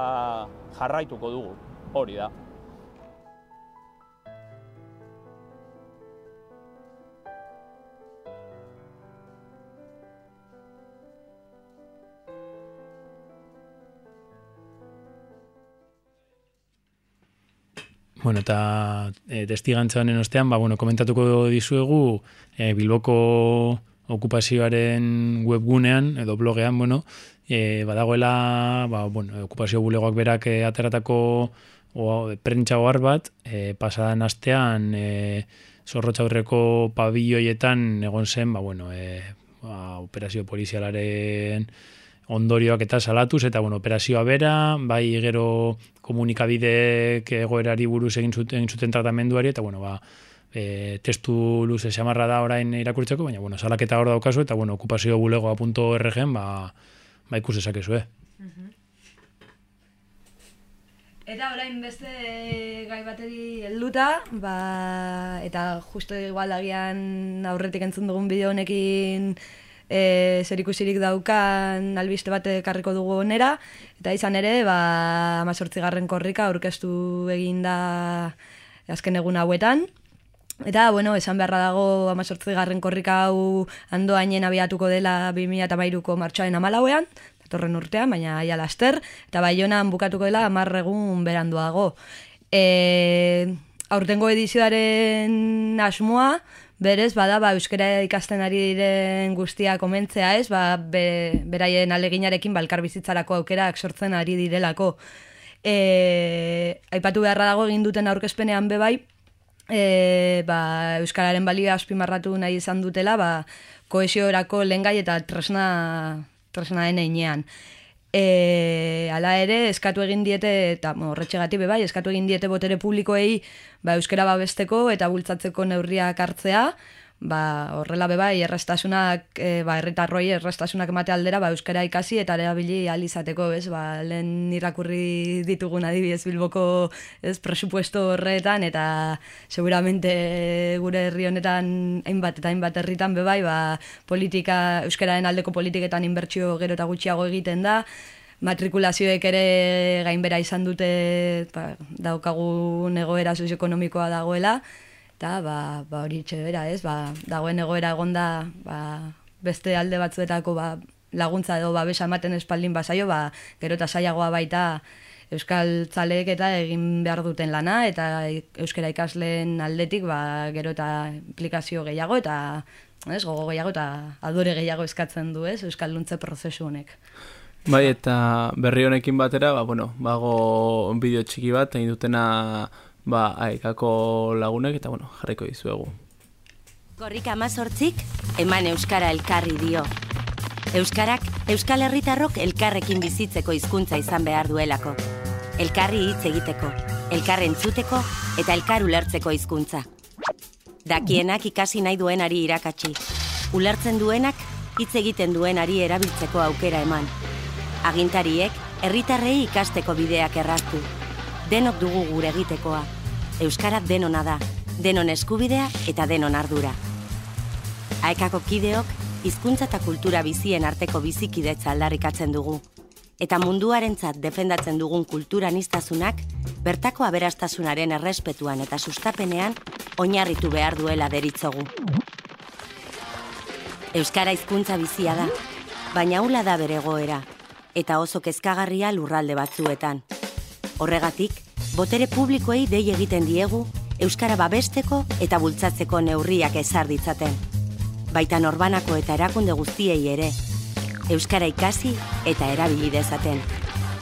jarraituko dugu. Hori da. Bueno, eta e, testigantza honen ostean, ba, bueno, komentatuko dizuegu e, Bilboko okupazioaren webgunean edo blogean, bueno, e, badagoela, ba, bueno, okupazio bulegoak berak e, ateratako o, prentsa ohar bat, e, pasadan astean e, zorrotza aurreko pabilloietan egon zen, ba, bueno, e, ba, operazio polizialaren ondorioak eta salatuz, eta bueno, operazioa bera, bai gero komunikabideek egoerari buruz egin zuten, zuten tratamenduari, eta bueno, ba, e, testu luze xamarra da orain irakurtzeko, baina bueno, salaketa hor daukazu, eta bueno, okupaziobulegoa.org ba, ba ikus esakezu, eh? Eta orain beste gai bateri helduta, ba, eta justo igual agian aurretik entzun dugun bideo honekin e, zer ikusirik daukan albiste bat ekarriko dugu onera, eta izan ere, ba, amazortzigarren korrika aurkeztu egin da azken egun hauetan, Eta, bueno, esan beharra dago amazortzigarren korrika hau andoainen abiatuko dela 2008ko martxoaren amalauean, datorren urtean, baina aia laster, eta bai bukatuko dela amarregun beranduago. E, aurtengo edizioaren asmoa, berez, bada, ba, euskara ikasten ari diren guztia komentzea ez, ba, be, beraien aleginarekin balkar bizitzarako aukerak sortzen ari direlako. E, aipatu beharra dago egin duten aurkezpenean bebai, e, ba, euskararen balioa azpimarratu nahi izan dutela, ba, koesiorako lengai eta tresna, tresnaen einean. E, ala ere, eskatu egin diete, eta horretxegati bai, eskatu egin diete botere publikoei ba, euskera babesteko eta bultzatzeko neurriak hartzea, ba, horrela beba, errastasunak, e, ba, erretarroi errastasunak emate aldera, ba, euskara ikasi eta erabili alizateko, ez, ba, lehen irakurri ditugun adibidez bilboko, ez, presupuesto horretan, eta seguramente gure herri honetan hainbat eta hainbat herritan bebai, ba, politika, euskararen aldeko politiketan inbertsio gero eta gutxiago egiten da, matrikulazioek ere gainbera izan dute ba, daukagun egoera sozioekonomikoa dagoela, eta ba, ba hori bera, ez, ba, dagoen egoera egonda ba, beste alde batzuetako ba, laguntza edo babesa ematen espaldin bazaio, ba, gero eta saiagoa baita Euskal Tzaleek eta egin behar duten lana, eta Euskara ikasleen aldetik ba, gero eta implikazio gehiago, eta ez, gogo gehiago eta adore gehiago eskatzen du, ez, Euskal Luntze prozesu honek. Bai, eta berri honekin batera, ba, bueno, bago bideo txiki bat, egin dutena ba, aekako lagunek, eta bueno, jarriko dizuegu. Gorrik amazortzik, eman Euskara elkarri dio. Euskarak, Euskal Herritarrok elkarrekin bizitzeko hizkuntza izan behar duelako. Elkarri hitz egiteko, elkarren txuteko eta elkar ulertzeko hizkuntza. Dakienak ikasi nahi duenari irakatsi. Ulertzen duenak, hitz egiten duenari erabiltzeko aukera eman. Agintariek, herritarrei ikasteko bideak erraztu denok dugu gure egitekoa. Euskara denona da, denon eskubidea eta denon ardura. Aekako kideok, hizkuntza eta kultura bizien arteko bizikidetza aldarrikatzen dugu. Eta munduarentzat defendatzen dugun kulturaniztasunak, bertako aberastasunaren errespetuan eta sustapenean oinarritu behar duela deritzogu. Euskara hizkuntza bizia da, baina hula da bere goera, eta oso kezkagarria lurralde batzuetan. Horregatik, botere publikoei dei egiten diegu euskara babesteko eta bultzatzeko neurriak ezar ditzaten. Baita norbanako eta erakunde guztiei ere euskara ikasi eta erabili dezaten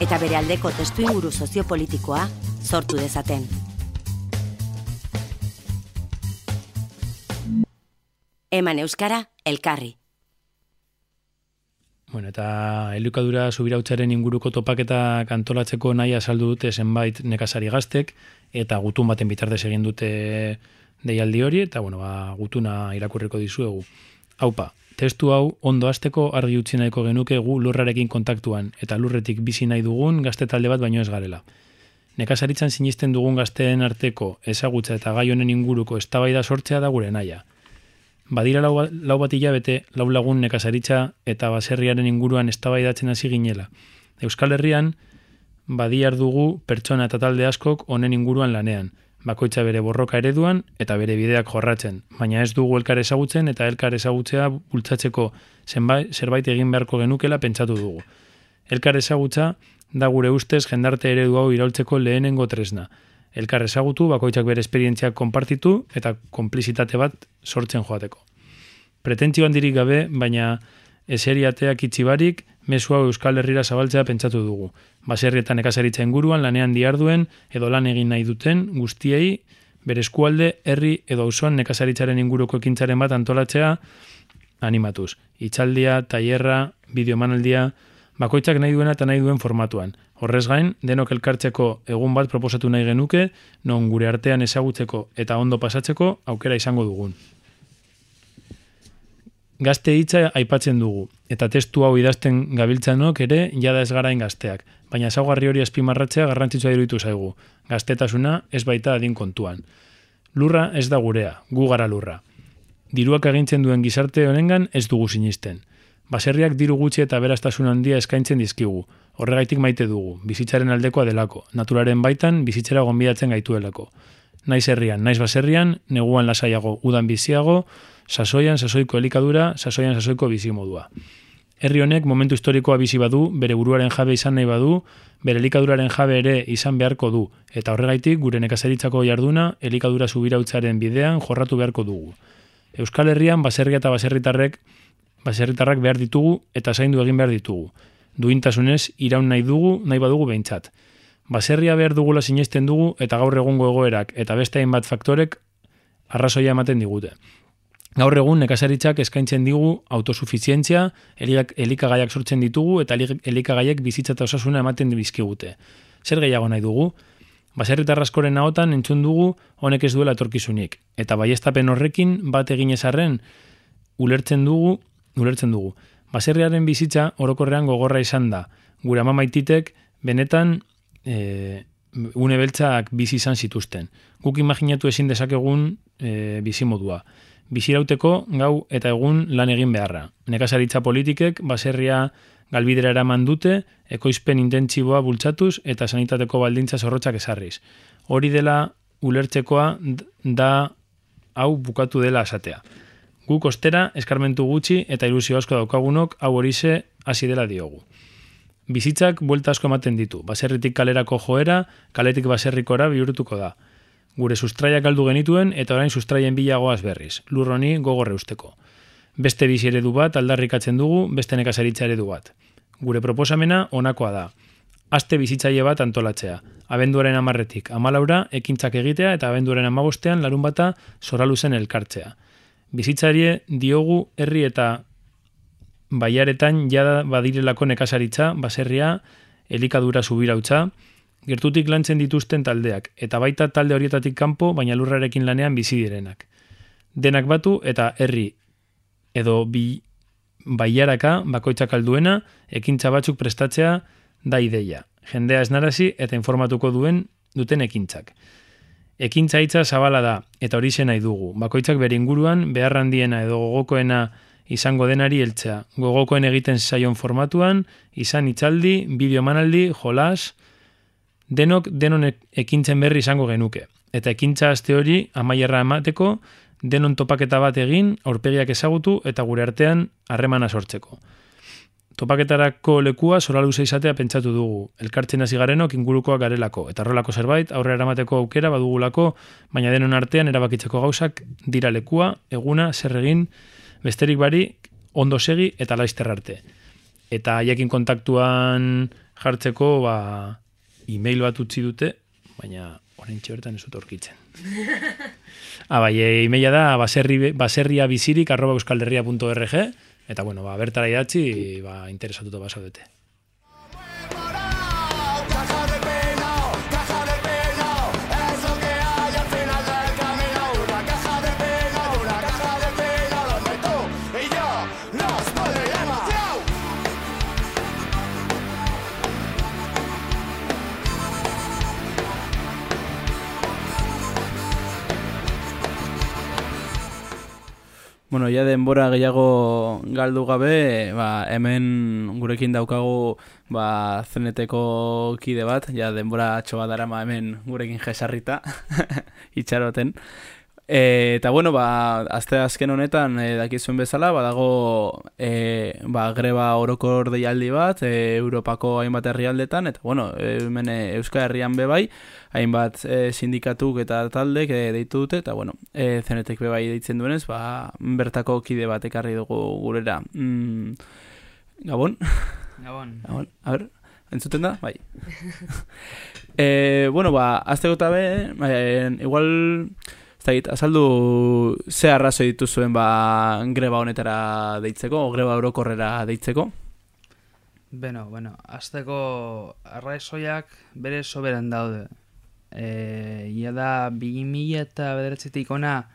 eta bere aldeko testuinguru soziopolitikoa sortu dezaten. Eman euskara elkarri. Bueno, eta elikadura subirautzaren inguruko topaketa kantolatzeko nahi azaldu dute zenbait nekazari gaztek, eta gutun baten bitartez egin dute deialdi hori, eta bueno, ba, gutuna irakurriko dizuegu. Haupa, testu hau ondo hasteko argi utzi nahiko genuke gu lurrarekin kontaktuan, eta lurretik bizi nahi dugun gazte talde bat baino ez garela. Nekazaritzan sinisten dugun gazteen arteko ezagutza eta gai honen inguruko eztabaida sortzea da gure naia. Badira lau, lau bat hilabete, lau lagun nekazaritza eta baserriaren inguruan eztabaidatzen hasi ginela. Euskal Herrian, badiar dugu pertsona eta talde askok honen inguruan lanean, bakoitza bere borroka ereduan eta bere bideak jorratzen, baina ez dugu elkar ezagutzen eta elkar ezagutzea bultzatzeko zenbait, zerbait egin beharko genukela pentsatu dugu. Elkar ezagutza da gure ustez jendarte eredu hau iraultzeko lehenengo tresna, elkar ezagutu, bakoitzak bere esperientziak konpartitu eta konplizitate bat sortzen joateko. Pretentzio handirik gabe, baina eseriateak itxibarik, mesu hau Euskal Herrira zabaltzea pentsatu dugu. Baserrietan ekazaritza inguruan lanean diarduen edo lan egin nahi duten guztiei bere eskualde, herri edo auzoan nekazaritzaren inguruko ekintzaren bat antolatzea animatuz. Itxaldia, tailerra, bideomanaldia, bakoitzak nahi duena eta nahi duen formatuan. Horrez gain, denok elkartzeko egun bat proposatu nahi genuke, non gure artean ezagutzeko eta ondo pasatzeko aukera izango dugun. Gazte hitza aipatzen dugu, eta testu hau idazten gabiltzanok ere jada ez garain gazteak, baina ezaugarri hori azpimarratzea garrantzitsua iruditu zaigu. Gaztetasuna ez baita adin kontuan. Lurra ez da gurea, gu gara lurra. Diruak agintzen duen gizarte honengan ez dugu sinisten. Baserriak diru gutxi eta berastasun handia eskaintzen dizkigu, Horregaitik maite dugu, bizitzaren aldekoa delako, naturaren baitan bizitzera gonbidatzen gaituelako. Naiz herrian, naiz baserrian, neguan lasaiago, udan biziago, sasoian, sasoiko elikadura, sasoian, sasoiko bizimodua. Herri honek momentu historikoa bizi badu, bere buruaren jabe izan nahi badu, bere elikaduraren jabe ere izan beharko du, eta horregaitik gure nekazaritzako jarduna elikadura subirautzaren bidean jorratu beharko dugu. Euskal Herrian baserria eta baserritarrek baserritarrak behar ditugu eta zaindu egin behar ditugu. Duintasunez iraun nahi dugu, nahi badugu behintzat. Baserria behar dugula sinesten dugu eta gaur egungo egoerak eta beste hainbat faktorek arrazoia ematen digute. Gaur egun nekazaritzak eskaintzen digu autosufizientzia, elik- elikagaiak sortzen ditugu eta elik- elikagaiek bizitza eta osasuna ematen bizkigute. Zer gehiago nahi dugu? Baserritar askoren ahotan entzun dugu honek ez duela etorkizunik. Eta baiestapen horrekin bat egin ezarren ulertzen dugu, ulertzen dugu. Baserriaren bizitza orokorrean gogorra izan da. Gure ama maititek benetan e, une beltzak bizi izan zituzten. Guk imaginatu ezin dezakegun e, bizimodua. Bizirauteko gau eta egun lan egin beharra. Nekazaritza politikek baserria galbidera eraman dute, ekoizpen intentsiboa bultzatuz eta sanitateko baldintza zorrotzak esarriz. Hori dela ulertzekoa da hau bukatu dela esatea. Guk ostera eskarmentu gutxi eta ilusio asko daukagunok hau horixe hasi dela diogu. Bizitzak buelta asko ematen ditu. Baserritik kalerako joera, kaletik baserrikora bihurtuko da. Gure sustraiak galdu genituen eta orain sustraien bilagoaz berriz. Lur honi gogorre usteko. Beste bizi eredu bat aldarrikatzen dugu, beste nekazaritza eredu bat. Gure proposamena honakoa da. Aste bizitzaile bat antolatzea. Abenduaren amarretik amalaura ekintzak egitea eta abenduaren amabostean larun bata zoraluzen elkartzea. Bizitzarie diogu herri eta baiaretan jada badirelako nekazaritza, baserria, elikadura subirautza, gertutik lantzen dituzten taldeak, eta baita talde horietatik kanpo, baina lurrarekin lanean bizi direnak. Denak batu eta herri edo bi baiaraka bakoitzak alduena, ekintza batzuk prestatzea da ideia. Jendea esnarazi eta informatuko duen duten ekintzak. Ekintza hitza zabala da, eta hori nahi dugu. Bakoitzak bere inguruan, behar handiena edo gogokoena izango denari heltzea. Gogokoen egiten zaion formatuan, izan itzaldi, bideo emanaldi, jolas, denok denon ek- ekintzen berri izango genuke. Eta ekintza aste hori amaierra emateko, denon topaketa bat egin, aurpegiak ezagutu eta gure artean harremana sortzeko. Topaketarako lekua zoraluze izatea pentsatu dugu. Elkartzen hasi garenok ingurukoak garelako. Eta horrelako zerbait aurrera eramateko aukera badugulako, baina denon artean erabakitzeko gauzak dira lekua, eguna, zer egin, besterik bari, ondo segi eta laizter arte. Eta haiekin kontaktuan jartzeko, ba, e-mail bat utzi dute, baina orain bertan ez dut aurkitzen. Ah, bai, e, e-maila da baserri, baserria bizirik arroba euskalderria.org eta bueno, ba, bertara idatzi ba, interesatuta basaudete. Bueno, ja denbora gehiago galdu gabe, ba, hemen gurekin daukagu ba, zeneteko kide bat, ja denbora atxo bat darama hemen gurekin jesarrita, itxaroten. E, eta bueno, ba, azte azken honetan e, dakizuen bezala, badago e, ba, greba orokor deialdi bat, e, Europako hainbat herrialdetan, eta bueno, e, hemen e, Euskal Herrian bebai, hainbat e, sindikatuk eta taldek e, deitu dute, eta bueno, e, zenetek bebai deitzen duenez, ba, bertako kide bat ekarri dugu gurera. Mm, Gabon? Gabon. Gabon, a ber, entzuten da? Bai. e, bueno, ba, azte gota be, e, igual, ez dakit, azaldu ze arrazoi dituzuen ba, greba honetara deitzeko, o greba orokorrera deitzeko? Beno, bueno, azteko arraizoiak bere soberan daude. E, ia da, bi mila eta bederatzetik ona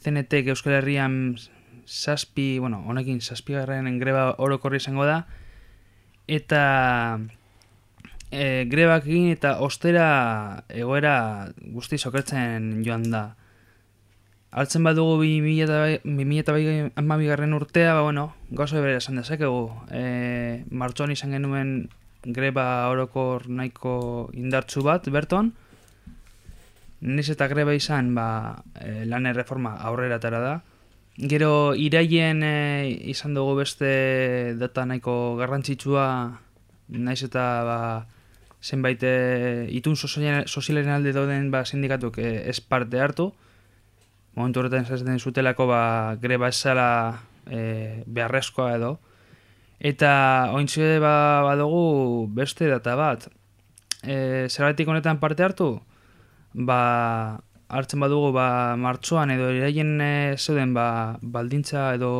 zenetek Euskal Herrian zazpi, bueno, honekin zazpi greba orokorri izango da, eta e, grebak egin eta ostera egoera guzti sokertzen joan da. Altzen badugu 2008 garren urtea, ba, bueno, gauza bere esan dezakegu. E, martxoan izan genuen greba orokor nahiko indartsu bat, berton. Niz eta greba izan, ba, e, lan erreforma aurrera tara da. Gero iraien e, izan dugu beste data nahiko garrantzitsua, naiz eta ba, zenbait e, itun sozialen alde dauden ba, sindikatuk e, ez parte hartu. Momentu horretan esaten zutelako ba, greba esala e, beharrezkoa edo. Eta ointxe ba, badugu beste data bat. E, Zergatik honetan parte hartu? Ba, hartzen badugu ba, martxoan edo iraien e, zeuden ba, baldintza edo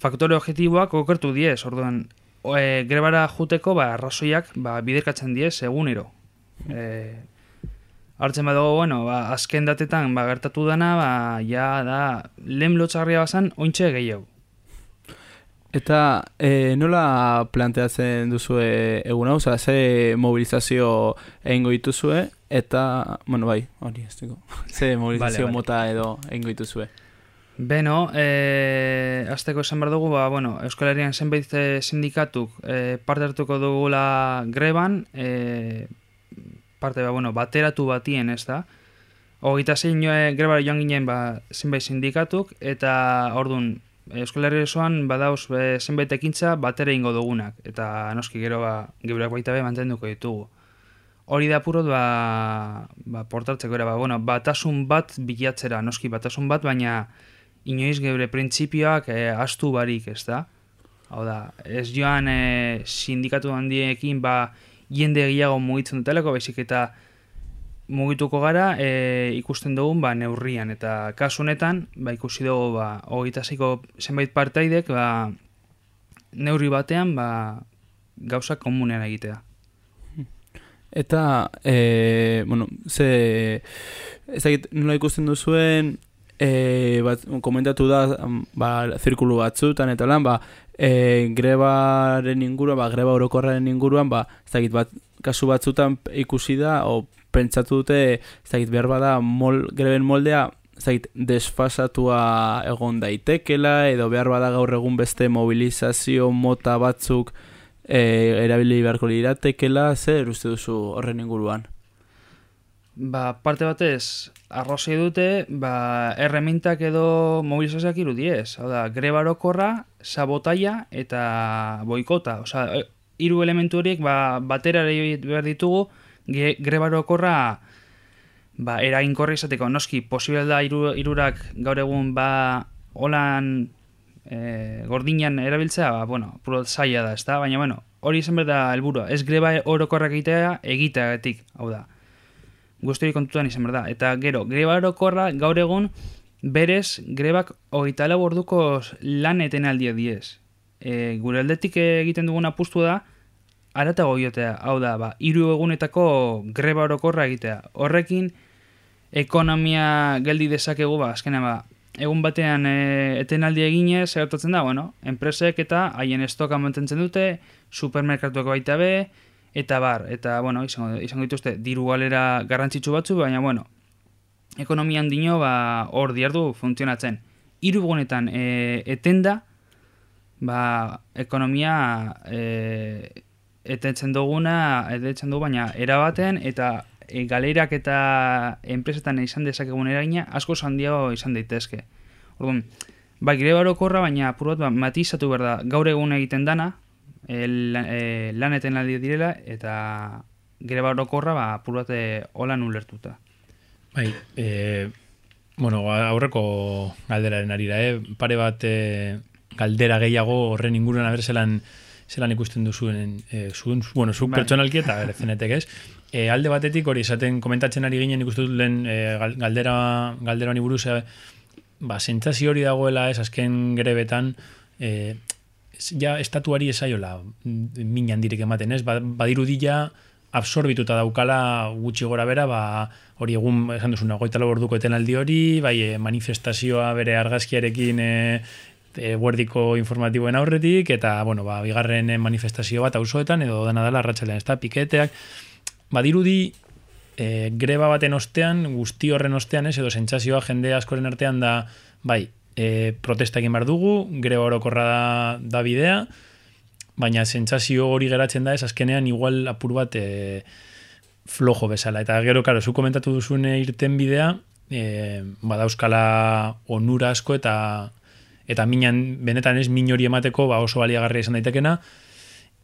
faktore objektiboak okertu diez, orduan e, grebara juteko ba, arrazoiak ba, biderkatzen diez egunero. E, hartzen badugu, bueno, ba, azken datetan ba, gertatu dana, ba, ja da, lehen lotxarria bazan, ointxe gehiago. Eta e, nola planteatzen duzue egun hau, oza, ze mobilizazio egingo dituzue, eta, bueno, bai, hori, ez dugu, ze mobilizazio Vale, vale. mota edo egingo dituzue. Beno, e, azteko esan behar dugu, ba, bueno, Euskal Herrian zenbait eh, sindikatuk e, parte hartuko dugula greban, e, parte, ba, bueno, bateratu batien, ez da? Hogeita zein joe, grebara joan ginen, ba, zenbait sindikatuk, eta ordun Euskal Herri osoan badauz e, zenbait ekintza batera ingo dugunak, eta noski gero ba, gebreak baita be mantenduko ditugu. Hori da purot, ba, ba, portartzeko era, ba, bueno, batasun bat bilatzera, noski batasun bat, baina inoiz gebre printzipioak e, astu barik, ez da? Hau da, ez joan e, sindikatu handiekin, ba, jende gehiago mugitzen dutelako, baizik eta mugituko gara e, ikusten dugun ba, neurrian, eta kasu honetan, ba, ikusi dugu, ba, hogeita zeiko zenbait partaidek, ba, neurri batean, ba, gauzak komunean egitea. Eta, e, bueno, ze, ez nola ikusten duzuen, e, bat, komentatu da, am, ba, zirkulu batzutan, eta lan, ba, e, grebaren inguruan, ba, greba orokorraren inguruan, ba, ez dakit, bat, kasu batzutan ikusi da, o pentsatu dute, ez dakit, behar bada, mol, greben moldea, ez dakit, desfasatua egon daitekela, edo behar bada gaur egun beste mobilizazio mota batzuk, e, erabili beharko liratekela, zer uste duzu horren inguruan? Ba, parte batez, arrozei dute, ba, erremintak edo mobilizazioak irudiez. Hau da, greba orokorra, sabotaia eta boikota. Osa, e, hiru elementu horiek ba, batera behar ditugu, ge, greba orokorra ba, eraginkorra izateko. Noski, posible da hiru, hirurak gaur egun ba, holan e, gordinan erabiltzea, ba, bueno, puro zaila da, ezta? Baina, bueno, hori izan behar da helburua. Ez greba orokorrak egitea, egiteagatik, hau da guztori kontutan izan behar da. Eta gero, greba orokorra gaur egun berez grebak hogeita lau orduko lan etenaldia diez. E, gure aldetik egiten dugun apustu da, aratago jotea, hau da, ba, hiru egunetako greba orokorra egitea. Horrekin, ekonomia geldi dezakegu, ba, azkena, ba, egun batean e, etenaldi eginez, gertatzen da, bueno, enpresek eta haien estoka mantentzen dute, supermerkatuak baita be, eta bar, eta, bueno, izango, izango dituzte, diru galera garrantzitsu batzu, baina, bueno, ekonomian dino, ba, hor diardu funtzionatzen. Hiru egunetan e, etenda, ba, ekonomia e, etetzen duguna, etetzen dugu, baina erabaten, eta e, galerak eta enpresetan izan dezakegun eragina asko handiago izan daitezke. Orduan, ba, gire barokorra, baina apur bat, ba, matizatu behar da, gaur egun egiten dana, e, la- e, laneten aldi direla, eta gire barokorra, ba, apur bat e, holan ulertuta. Bai, e, bueno, aurreko galderaren arira, eh? pare bat e, galdera gehiago horren inguruan aber zelan, zelan ikusten duzuen, e, zuen, bueno, zu Bai. pertsonalki eta zenetek ez. E, alde batetik hori esaten komentatzen ari ginen ikusten dut lehen e, gal- galdera, galdera buruz, e, ba, sentsazio hori dagoela ez azken grebetan, e, ja estatuari esaiola min handirik ematen ez, ba, badirudila absorbituta daukala gutxi gora bera, ba, hori egun esan duzuna, goita orduko etenaldi hori, bai, e, manifestazioa bere argazkiarekin e, e, guerdiko informatiboen aurretik, eta, bueno, ba, bigarren manifestazio bat auzoetan edo dana dela arratsalean, ez da, piketeak, badirudi e, greba baten ostean, guzti horren ostean, ez, edo sentsazioa jende askoren artean da, bai, e, protesta egin behar dugu, greba orokorra da, da bidea, baina sentsazio hori geratzen da ez azkenean igual apur bat e, flojo bezala. Eta gero, karo, zu komentatu duzune irten bidea, e, badauzkala onura asko eta eta minan, benetan ez min hori emateko ba oso baliagarria izan daitekena,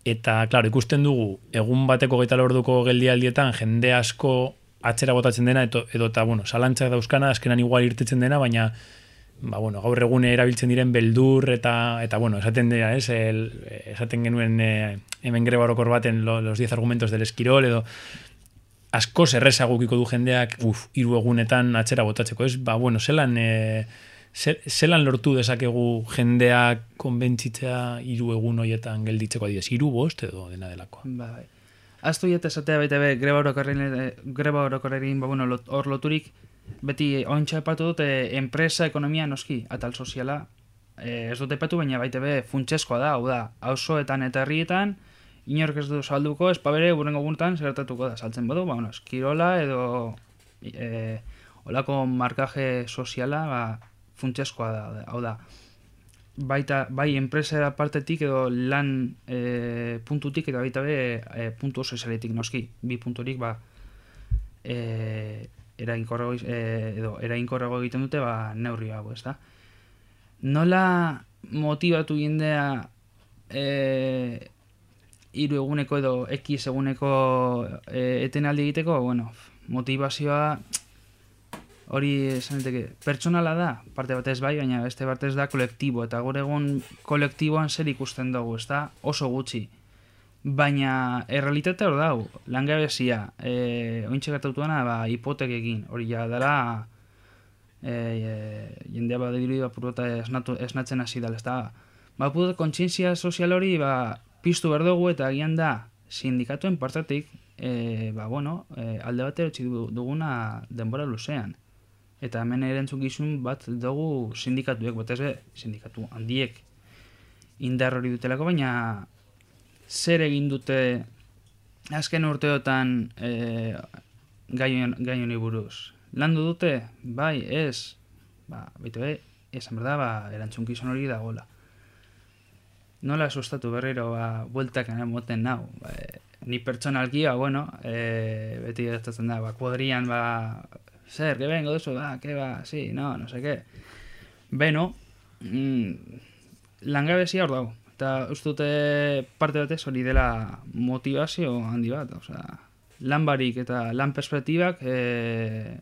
eta, klaro, ikusten dugu, egun bateko gaita orduko geldialdietan, jende asko atzera botatzen dena, edo, edo eta, bueno, salantzak dauzkana, azkenan igual irtetzen dena, baina, ba, bueno, gaur egune erabiltzen diren beldur, eta, eta bueno, esaten dira, ez, el, esaten genuen e, hemen greba orokor baten lo, los 10 argumentos del esquirol, edo, asko zerrezagukiko du jendeak, uf, hiru egunetan atzera botatzeko, ez, ba, bueno, zelan, e, zelan lortu dezakegu jendeak konbentzitzea hiru egun hoietan gelditzeko adibidez, hiru bost edo dena delakoa. Ba, bai. Aztu jete esatea baita be, greba orokorren, eh, greba orokorrekin, ba, bueno, hor loturik, beti ointxa epatu dute enpresa, ekonomia, noski, atal soziala, eh, ez dute epatu, baina baita be, funtseskoa da, hau da, auzoetan eta herrietan, inork ez du salduko, ez pabere, burengo gunetan, zertatuko da, saltzen badu, ba, bueno, eskirola edo eh, olako markaje soziala, ba, funtseskoa da, hau da, baita, bai enpresa partetik edo lan e, puntutik eta baita be e, puntu sozialetik noski, bi punturik ba e, eraginkorrago iz- e, edo eraginkorrago egiten dute ba neurri hau, ezta? Nola motivatu jendea e, hiru eguneko edo X eguneko e, etenaldi egiteko, bueno, motivazioa hori esan pertsonala da, parte batez bai, baina beste batez da kolektibo, eta gaur egun kolektiboan zer ikusten dugu, ez da oso gutxi. Baina errealitatea hor dau, langabezia, e, ointxe gertatu dena, ba, hipotekekin, hori ja dela, e, e, jendea ba apur bat esnatu, esnatzen hasi dela, ez da, ba, bat kontzientzia sozial hori, ba, piztu behar dugu, eta agian da, sindikatuen partatik, e, ba, bueno, e, alde batera utzi du- duguna denbora luzean. Eta hemen erantzun gizun bat dugu sindikatuek, batez be, sindikatu handiek indar hori dutelako, baina zer egin dute azken urteotan e, gai, hon- gai honi buruz. Landu dute? Bai, ez. Ba, baitu be, esan berda, ba, erantzun hori dagoela. Nola sustatu berriro, ba, bueltak moten nau. Ba, e, ni pertsonalki, ba, bueno, e, beti gertatzen da, ba, kuadrian, ba, zer, que vengo de eso, ba, que va, sí, no, no sé qué. Beno, mm, langabezia hor dago. Eta uste parte batez hori dela motivazio handi bat. Osea, lan barik eta lan perspektibak, e,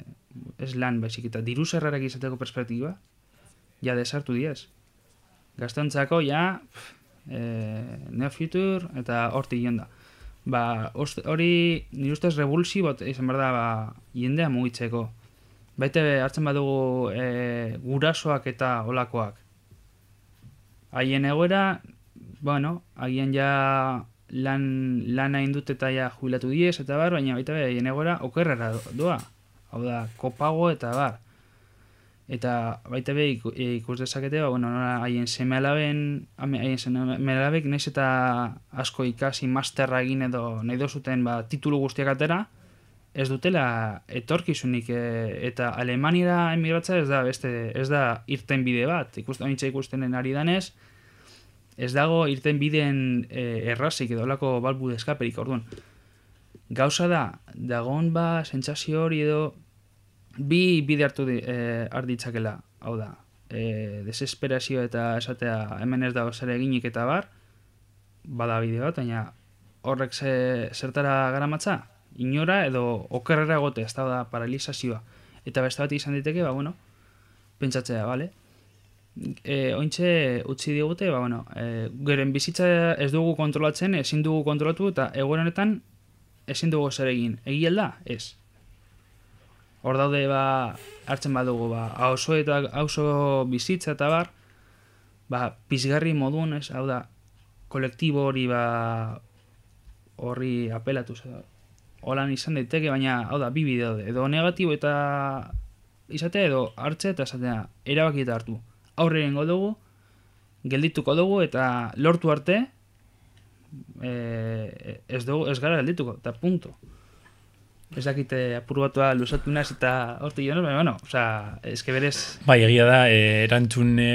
ez lan baizik eta diru zerrarak izateko perspektiba, ja desartu diez. Gaztontzako, ja, pff, e, Neo Future eta hortik da. Ba, hori nire ustez revulsi bat izan behar da ba, jendea mugitzeko. Baite hartzen badugu e, gurasoak eta olakoak. Haien egoera, bueno, haien ja lan, lana indut eta ja jubilatu diez eta bar, baina baita be, haien egoera okerrera do- doa. Hau da, kopago eta bar. Eta baita be iku- ikus dezakete, ba, bueno, nola haien seme alaben, haien seme alabek naiz eta asko ikasi masterra egin edo nahi dozuten ba, titulu guztiak atera, ez dutela etorkizunik e, eta Alemaniara emigratzea ez da beste ez da irten bide bat. Ikusten ikustenen ari danez, ez dago irten bideen e, errazik edo olako balbu de eskaperik, orduan. Gauza da, dagon ba sentsazio hori edo bi bide hartu di, e, har ditzakela, hau da, e, desesperazio eta esatea hemen ez dago zer eginik eta bar, bada bide bat, baina horrek ze, zertara garamatza? Inora edo okerrera egote, ez da paralizazioa. Eta beste bat izan diteke, ba, bueno, pentsatzea, bale? E, ointxe utzi digute, ba, bueno, e, geren bizitza ez dugu kontrolatzen, ezin dugu kontrolatu, eta egoera honetan ezin dugu zer egin. Egi da? Ez. Hor daude, ba, hartzen badugu, ba, auzo eta auzo bizitza eta bar, ba, pizgarri modun, ez, hau da, kolektibo hori, ba, horri apelatu holan izan daiteke, baina hau da, bi bide daude, edo negatibo eta izatea edo hartze eta esatea erabaki eta hartu. Aurre egingo dugu, geldituko dugu eta lortu arte e, ez dugu, ez gara geldituko, eta punto. Ez dakite apur batua luzatu naz eta horti joan, baina, bueno, osea, eske berez... Bai, egia da, e, erantzun e,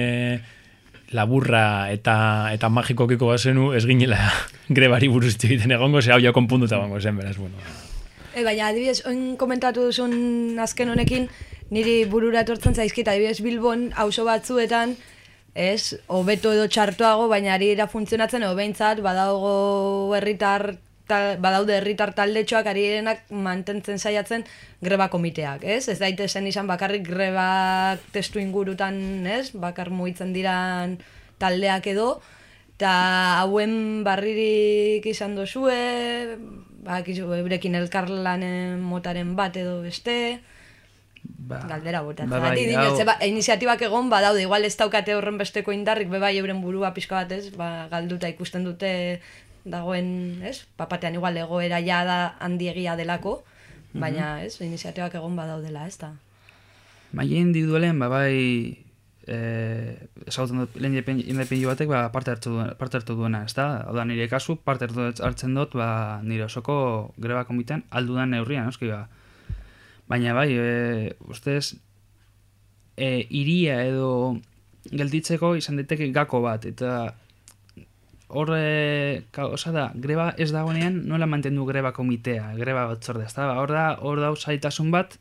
laburra eta eta magikokiko bazenu ez ginela grebari buruz hitz egiten egongo, ze hau ja konpunduta egongo zen, beraz, bueno. E, baina adibidez, oin komentatu duzun azken honekin, niri burura etortzen zaizkit, adibidez Bilbon auzo batzuetan, ez, hobeto edo txartoago, baina ari dira funtzionatzen, edo behintzat, badago herritar tal, badaude herritar taldetxoak ari direnak mantentzen saiatzen greba komiteak, ez? Ez daitezen izan bakarrik greba testu ingurutan, ez? Bakar mugitzen diran taldeak edo, eta hauen barririk izan dozue, ba, eurekin elkarlanen motaren bat edo beste, Ba, galdera botatzen. ba, Ba, bai, hau- ba, iniziatibak egon badaude, igual ez daukate horren besteko indarrik, bebai euren burua pixka batez, ba, galduta ikusten dute dagoen, ez? Papatean igual egoera ja da handiegia delako, baina, ez? Iniziatibak egon badaudela, ez da? Maile individualen, ba, bai, eh, ezagutzen dut, lehen independio batek, ba, parte hartu, duen, parte hartu duena, ez da? Hau da, nire kasu, parte hartu hartzen dut, ba, nire osoko greba komitean, aldudan neurrian, noski, ba. Baina, bai, e, ustez, e, iria edo gelditzeko izan daiteke gako bat, eta hor, e, ka, osa da, greba ez dagoenean nola mantendu greba komitea, greba batzorde, ez da? Ba, Hor da, hor da zaitasun bat,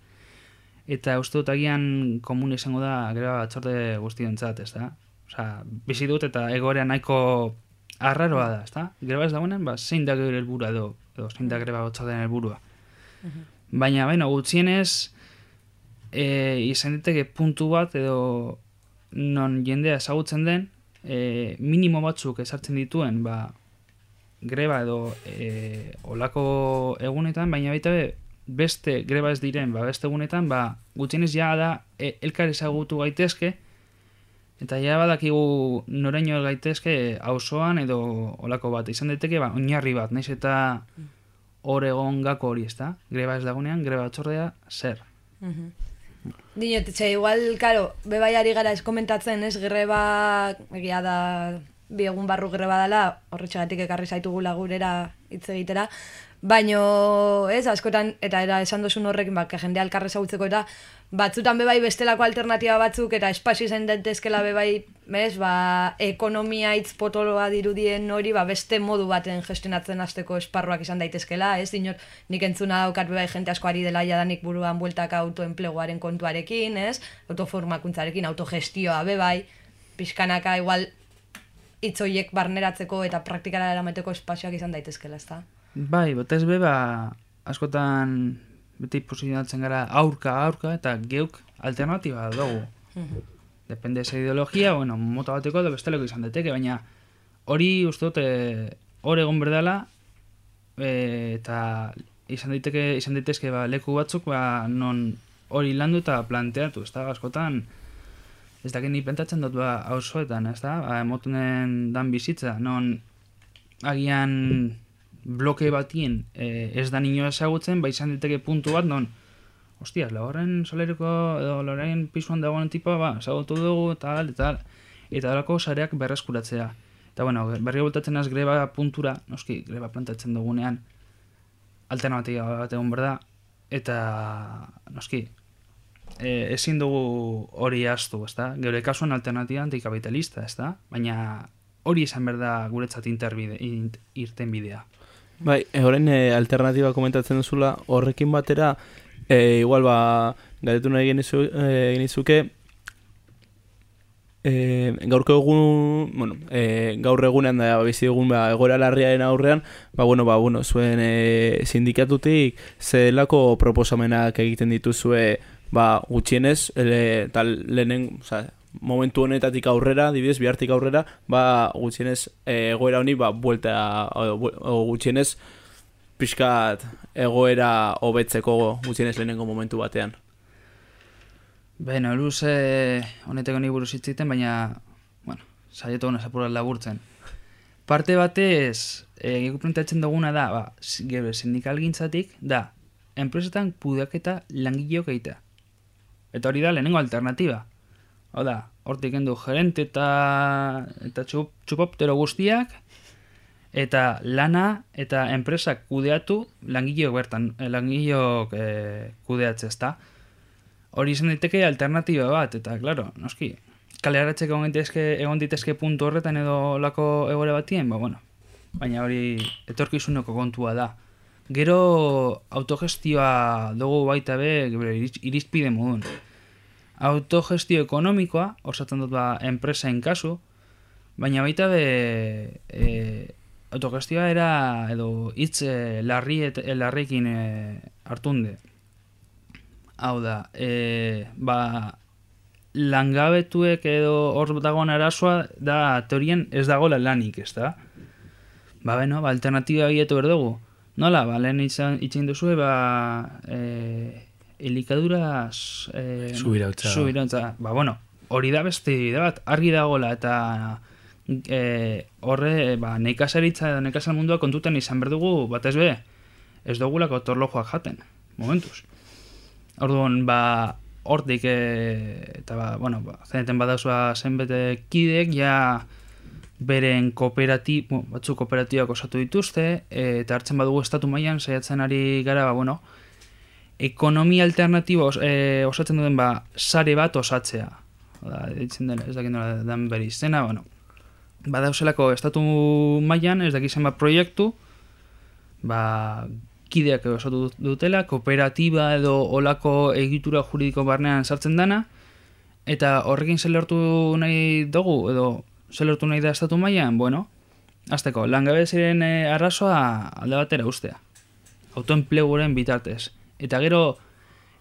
eta uste dut agian komun izango da greba batzorde guztiontzat, ez da? Osa, bizi dut eta egoera nahiko arraroa da, ez da? Greba ez dagoenean, ba, zein da gure helburua edo, edo zein da greba batzordean helburua. Baina, baina, gutxienez, e, izan diteke puntu bat edo non jendea ezagutzen den, e, minimo batzuk ezartzen dituen, ba, greba edo e, olako egunetan, baina baita be, beste greba ez diren, ba, beste egunetan, ba, gutxienez ja da e, elkar ezagutu gaitezke, eta ja badakigu noraino gaitezke auzoan edo olako bat, izan daiteke, ba, oinarri bat, naiz eta hor egon gako hori, ezta? Greba ez dagonean, greba batzordea, zer? Dinot, etxe, igual, karo, bebai ari gara ez komentatzen, ez, greba, egia da, bi egun barru greba dela, horretxagatik ekarri zaitugula gurera hitz egitera, baino, ez, askotan, eta era esan dozun horrekin, bak, jendea elkarre zautzeko eta, batzutan bebai bestelako alternatiba batzuk, eta espazio izan daitezkela bebai, bez, ba, ekonomia hitz potoloa dirudien hori, ba, beste modu baten gestionatzen hasteko esparruak izan daitezkela, ez, dinot, nik entzuna daukat bebai jente asko ari dela jadanik buruan bueltaka autoenpleguaren kontuarekin, ez, autoformakuntzarekin, autogestioa bebai, pixkanaka igual hitz horiek barneratzeko eta praktikara eramateko espazioak izan daitezkela, ezta? Bai, batez be, ba, askotan beti posizionatzen gara aurka, aurka, eta geuk alternatiba dugu. Depende esa ideologia, bueno, mota bateko edo besteleko izan daiteke, baina hori uste dut eh, hor egon berdala e, eta izan daiteke izan daitezke ba, leku batzuk ba, non hori landu eta planteatu, ez da, askotan ez dakit ni pentsatzen dut ba, auzoetan, ez da, ba, emotunen dan bizitza, non agian bloke batien e, ez da nino ezagutzen, ba izan daiteke puntu bat, non Ostia, laugarren soleriko edo laugarren pisuan dagoen tipa, ba, ezagutu dugu, tal, eta tal, eta dalako sareak berreskuratzea. Eta bueno, berri voltatzen az greba puntura, noski, greba plantatzen dugunean, alternatiba bat egon berda, eta noski, e, ezin dugu hori astu, ezta? Geure kasuan alternatiba antikapitalista, ezta? Baina hori izan berda guretzat interbide, int, irten bidea. Bai, e, orain e, alternatiba komentatzen duzula, horrekin batera, e, igual ba, galdetu nahi genizu, genizuke, e, gaurko egun, bueno, e, gaur egunean da bizi egun ba, egoera larriaren aurrean, ba, bueno, ba, bueno, zuen e, sindikatutik zelako proposamenak egiten dituzue ba, gutxienez, ele, tal lehenen, oza, momentu honetatik aurrera, dibidez, bihartik aurrera, ba, gutxienez, e, egoera honi, ba, buelta, o, o gutxienez, pixkat egoera hobetzeko gutxienez lehenengo momentu batean. Beno, luze honeteko ni buruz hitz egiten, baina, bueno, saietu gona zapurat laburtzen. Parte batez, e, geko planteatzen duguna da, ba, geure sindikal gintzatik, da, enpresetan kudeaketa langileok egitea. Eta hori da lehenengo alternatiba. Hau da, hortik endu gerente eta, eta txup, txupoptero guztiak, eta lana eta enpresak kudeatu langileok bertan, eh, langileok e, kudeatzea, ezta? Hori izan daiteke alternatiba bat, eta, claro, noski, kaleratzeko egon daitezke, egon daitezke puntu horretan edo lako egoera batien, ba, bueno, baina hori etorkizuneko kontua da. Gero autogestioa dugu baita be, iriz- irizpide modun. Autogestio ekonomikoa, osatzen dut ba, enpresaen kasu, baina baita be, e, autogestioa era, edo hitz e, larri et, e, larrekin e, hartunde. Hau da, e, ba, langabetuek edo hor dagoen arazoa da teorien ez dagoela lanik, ez da? Ba, beno, ba, alternatiba bietu berdugu. Nola, ba, lehen itxan, itxin duzue, ba, e, elikaduraz... E, Subirautza. Subirautza. Ba, bueno, hori da beste bide bat, argi dagoela, eta e, horre, ba, nekazaritza edo nekazal mundua kontutan izan berdugu, batez be, ez dugulako torlojoak jaten, momentuz. Orduan, ba, hortik, e, eta ba, bueno, ba, zeneten badauzua zenbete kidek, ja beren kooperatib, bueno, batzu kooperatibak osatu dituzte, e, eta hartzen badugu estatu mailan saiatzen ari gara, ba, bueno, ekonomia alternatibo os, e, osatzen duen, ba, sare bat osatzea. Da, ditzen dela, ez dakit nola dan beri izena, bueno, badauzelako estatu mailan ez dakit zenbat proiektu, ba, kideak osatu dutela, kooperatiba edo olako egitura juridiko barnean sartzen dana, eta horrekin zelertu nahi dugu, edo zelertu nahi da estatu mailan, bueno, azteko, langabeziren e, arrazoa alde batera ustea. Autoenpleguren bitartez. Eta gero,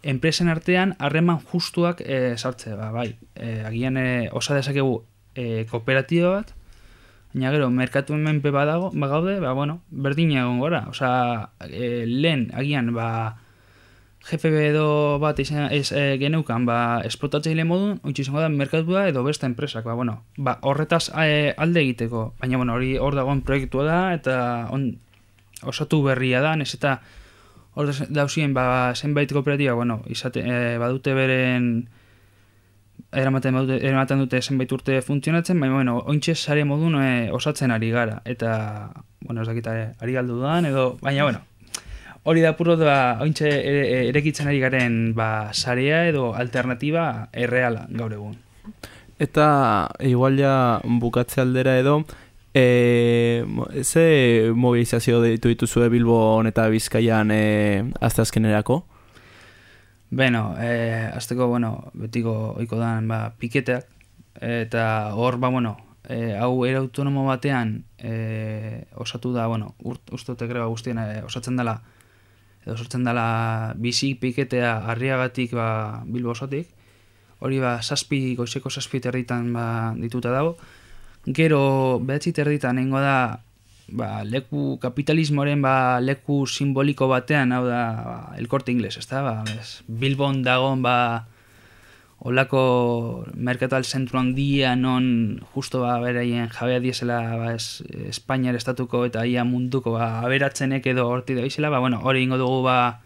enpresen artean harreman justuak e, sartzea, ba, bai, e, agian e, osa dezakegu e, kooperatiba bat, Baina gero, merkatu menpe badago, bagaude, ba, bueno, berdina egon gora. Osa, e, lehen, agian, ba, GPB edo bat izan, ez, e, geneukan, ba, esplotatzeile modun, oitzu izango da, merkatua edo beste enpresak, ba, bueno, ba, horretaz e, alde egiteko. Baina, bueno, hori hor dagoen proiektua da, eta on, osatu berria da, nes eta hor dauzien, ba, zenbait kooperatiba, bueno, izate, e, badute beren eramaten dute, eramaten dute zenbait urte funtzionatzen, baina, bueno, ointxe sare modun e, osatzen ari gara, eta, bueno, ez dakita, e, ari galdu duan, edo, baina, bueno, hori da puro da, ointxe ere, erekitzen ari garen, ba, sarea edo alternatiba erreala gaur egun. Eta, igual ja, bukatze aldera edo, e, ze mobilizazio ditu dituzue Bilbo eta Bizkaian e, azte azkenerako? Beno, eh, azteko, bueno, betiko oiko dan, ba, piketeak, eta hor, ba, bueno, eh, hau era autonomo batean eh, osatu da, bueno, urt, ustote greba guztien eh, osatzen dela, edo sortzen dela bizi piketea arriagatik, ba, bilbo osotik, hori, ba, saspi, goizeko saspi territan, ba, dituta dago, gero, behatzi territan, nengo da, ba, leku kapitalismoaren ba, leku simboliko batean, hau da, ba, elkorte ingles, ez da, ba, ez, Bilbon dagon, ba, olako merkatal zentru handia non justo ba, beraien jabea diesela ba, es, Espainiar estatuko eta ia munduko ba, aberatzenek edo horti da izela, ba, bueno, hori ingo dugu ba,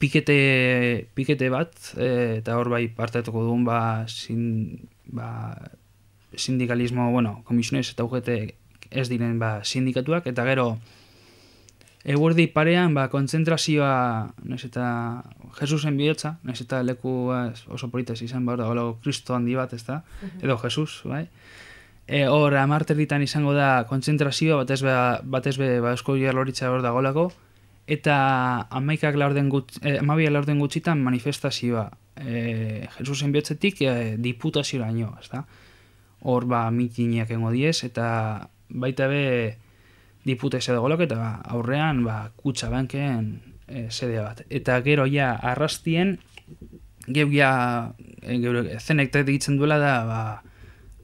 pikete, pikete bat, e, eta hor bai partetuko dugun ba, sin, ba, sindikalismo, bueno, komisionez eta UGT ez diren ba, sindikatuak, eta gero eguerdi parean ba, kontzentrazioa nes eta Jesusen bihotza, nes eta leku ba, oso politez izan behar da, kristo handi bat, ez da, edo Jesus, bai? E, hor, amarterritan izango da kontzentrazioa, batez be, batez be, ba, esko jarloritza hor da golako, eta amaikak laurden gut, eh, amabia laurden gutxitan manifestazioa e, Jesusen bihotzetik e, diputazioa ino, ez da? Hor, ba, mitinak engo diez, eta baita be diputazio dago eta aurrean ba, kutsa banken e, sede bat. Eta gero ja arrastien geu ja e, gero, zenek ditzen duela da ba,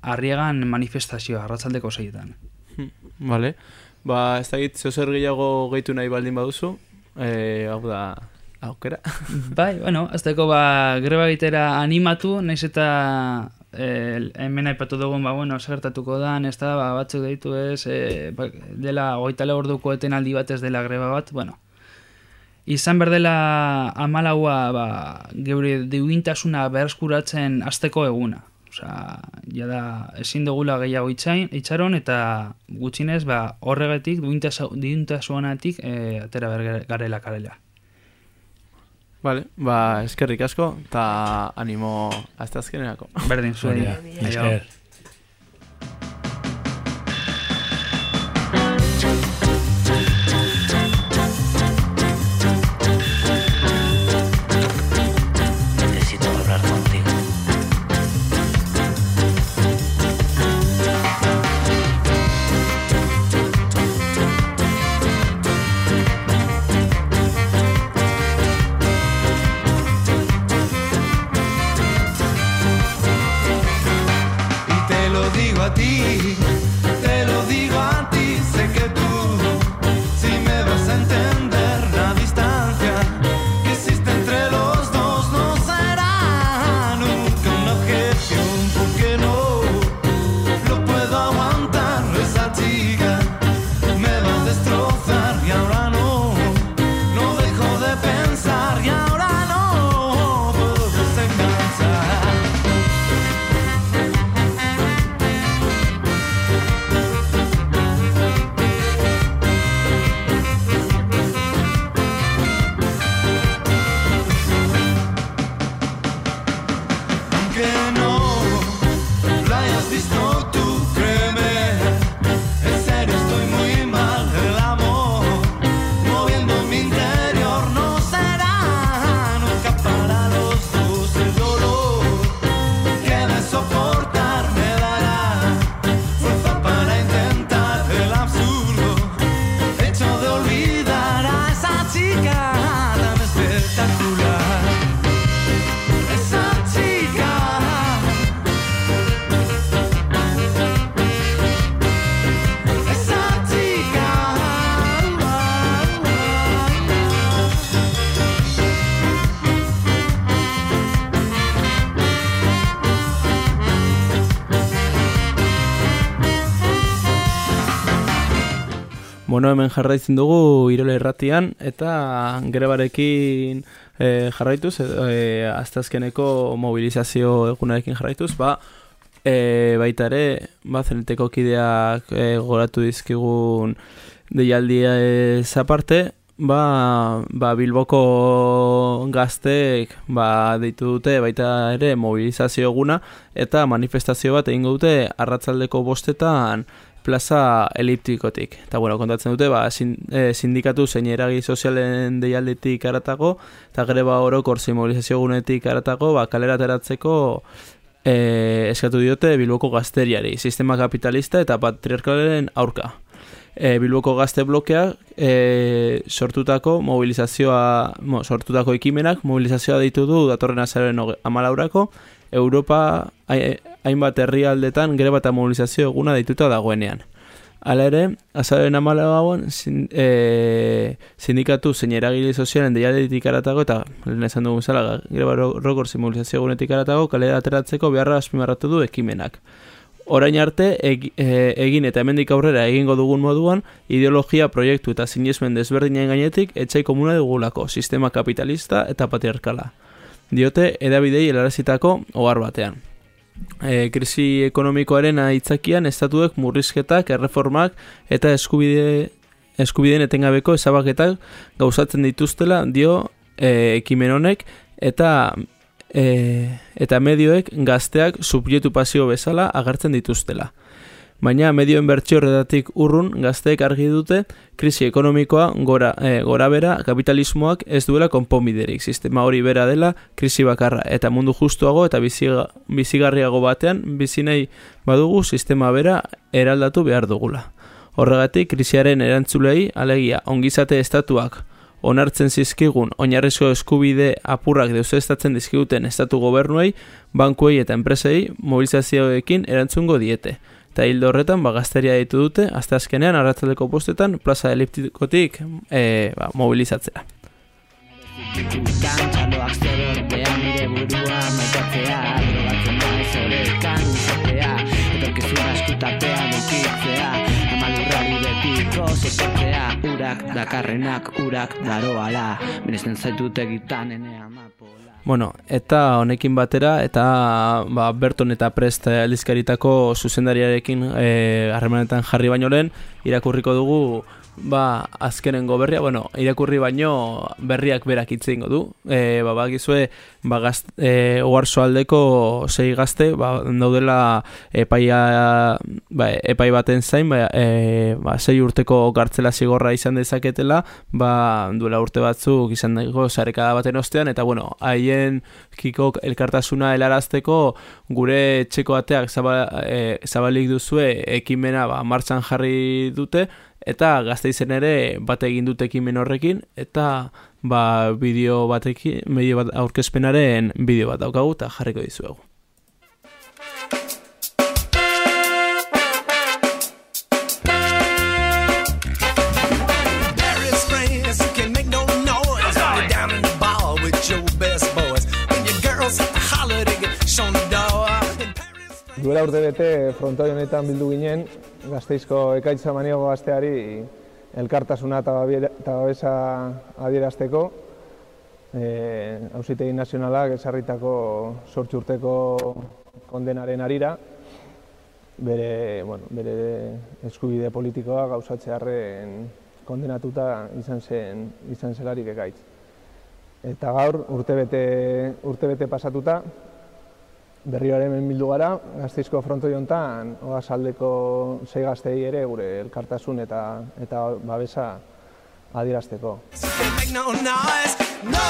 arriagan manifestazioa arratzaldeko zeietan. Hmm, vale. Ba, ez da gitzo zer gehiago gehitu nahi baldin baduzu, e, hau da aukera. bai, bueno, azteko ba, greba egitera animatu, naiz eta eh, hemen aipatu dugun, ba, bueno, segertatuko da, ez da, ba, batzuk deitu ez, eh, ba, dela goitale orduko etenaldi bat ez dela greba bat, bueno, izan berdela amalaua, ba, geure diuintasuna berazkuratzen azteko eguna. Osa, ja da, ezin dugula gehiago itxain, itxaron, eta gutxinez, ba, horregatik, duintasuanatik, eh, atera garela karela. Vale, ba, eskerrik asko, eta animo hasta azkenerako. Berdin, zuen. Esker. broken Bueno, hemen jarraitzen dugu Irola Irratian eta grebarekin e, jarraituz, e, aztazkeneko mobilizazio egunarekin jarraituz, ba, e, baita ere, ba, zeneteko kideak e, goratu dizkigun deialdia ez aparte, ba, ba Bilboko gazteek ba, deitu dute baita ere mobilizazio eguna eta manifestazio bat egingo dute arratzaldeko bostetan plaza eliptikotik. Eta bueno, kontatzen dute, ba, sin, e, sindikatu zein eragi sozialen deialdetik aratago, eta greba orokor zein mobilizazio egunetik aratago, ba, kalera ateratzeko e, eskatu diote Bilboko gazteriari, sistema kapitalista eta patriarkalaren aurka. E, Bilboko gazte blokea e, sortutako mobilizazioa, mo, sortutako ekimenak mobilizazioa ditu du datorren azaren amalaurako, Europa hai- hainbat herrialdetan greba eta mobilizazio eguna dituta dagoenean. Hala ere, azaren amalauan sin, e, sindikatu zein eragile sozialen deialdetik aratago eta lehen esan dugun zela, greba ro- rokor zein mobilizazio egunetik aratago kalera ateratzeko beharra azpimarratu du ekimenak. Orain arte, eg, e, egin eta hemendik aurrera egingo dugun moduan, ideologia, proiektu eta sinesmen desberdinen gainetik etxai komuna dugulako, sistema kapitalista eta patriarkala. Diote edabidei helarazitako ohar batean. E, krisi ekonomikoaren aitzakian estatuek murrizketak, erreformak eta eskubide eskubideen etengabeko ezabaketak gauzatzen dituztela dio e, ekimen honek eta e, eta medioek gazteak subjektu pasio bezala agertzen dituztela. Baina medioen bertxio horretatik urrun gazteek argi dute krisi ekonomikoa gora, e, gora bera kapitalismoak ez duela konponbiderik. Sistema hori bera dela krisi bakarra eta mundu justuago eta biziga, bizigarriago batean bizinei badugu sistema bera eraldatu behar dugula. Horregatik krisiaren erantzulei alegia ongizate estatuak onartzen zizkigun oinarrizko eskubide apurrak deusestatzen dizkiguten estatu gobernuei, bankuei eta enpresei mobilizazioekin erantzungo diete. Eta hildo horretan, ba, gazteria ditu dute, azte azkenean, arratzaldeko postetan, plaza eliptikotik e, ba, mobilizatzea. Urak dakarrenak urak daroala Benesten zaitut egitan ene amapola Bueno, eta honekin batera, eta ba, Berton eta Prest aldizkaritako zuzendariarekin eh, harremanetan jarri baino lehen, irakurriko dugu ba, azkenengo berria, bueno, irakurri baino berriak berak hitz egingo du. E, ba, bagizue, ba, gazt, e, aldeko sei gazte, ba, daudela epaia, ba, epai baten zain, ba, e, ba, sei urteko gartzela zigorra izan dezaketela, ba, duela urte batzuk izan dago zarekada baten ostean, eta bueno, haien kikok elkartasuna helarazteko gure etxeko ateak zabal, e, zabalik duzue ekimena ba, martxan jarri dute, eta gazteizen ere bat egin dut ekimen horrekin, eta ba, bideo batekin, medio bat aurkezpenaren bideo bat daukagu eta jarriko dizuegu. Duela urte bete frontoi honetan bildu ginen, gazteizko ekaitza maniago gazteari elkartasuna eta babesa adierazteko, e, hausitegi nazionalak esarritako sortxu urteko kondenaren arira, bere, bueno, bere eskubide politikoa gauzatzearen kondenatuta izan zen izan zelarik ekaitz. Eta gaur urtebete urtebete pasatuta berriro ere bildu gara, Gasteizko frontoi hontan Ogasaldeko sei gaztei ere gure elkartasun eta eta babesa no.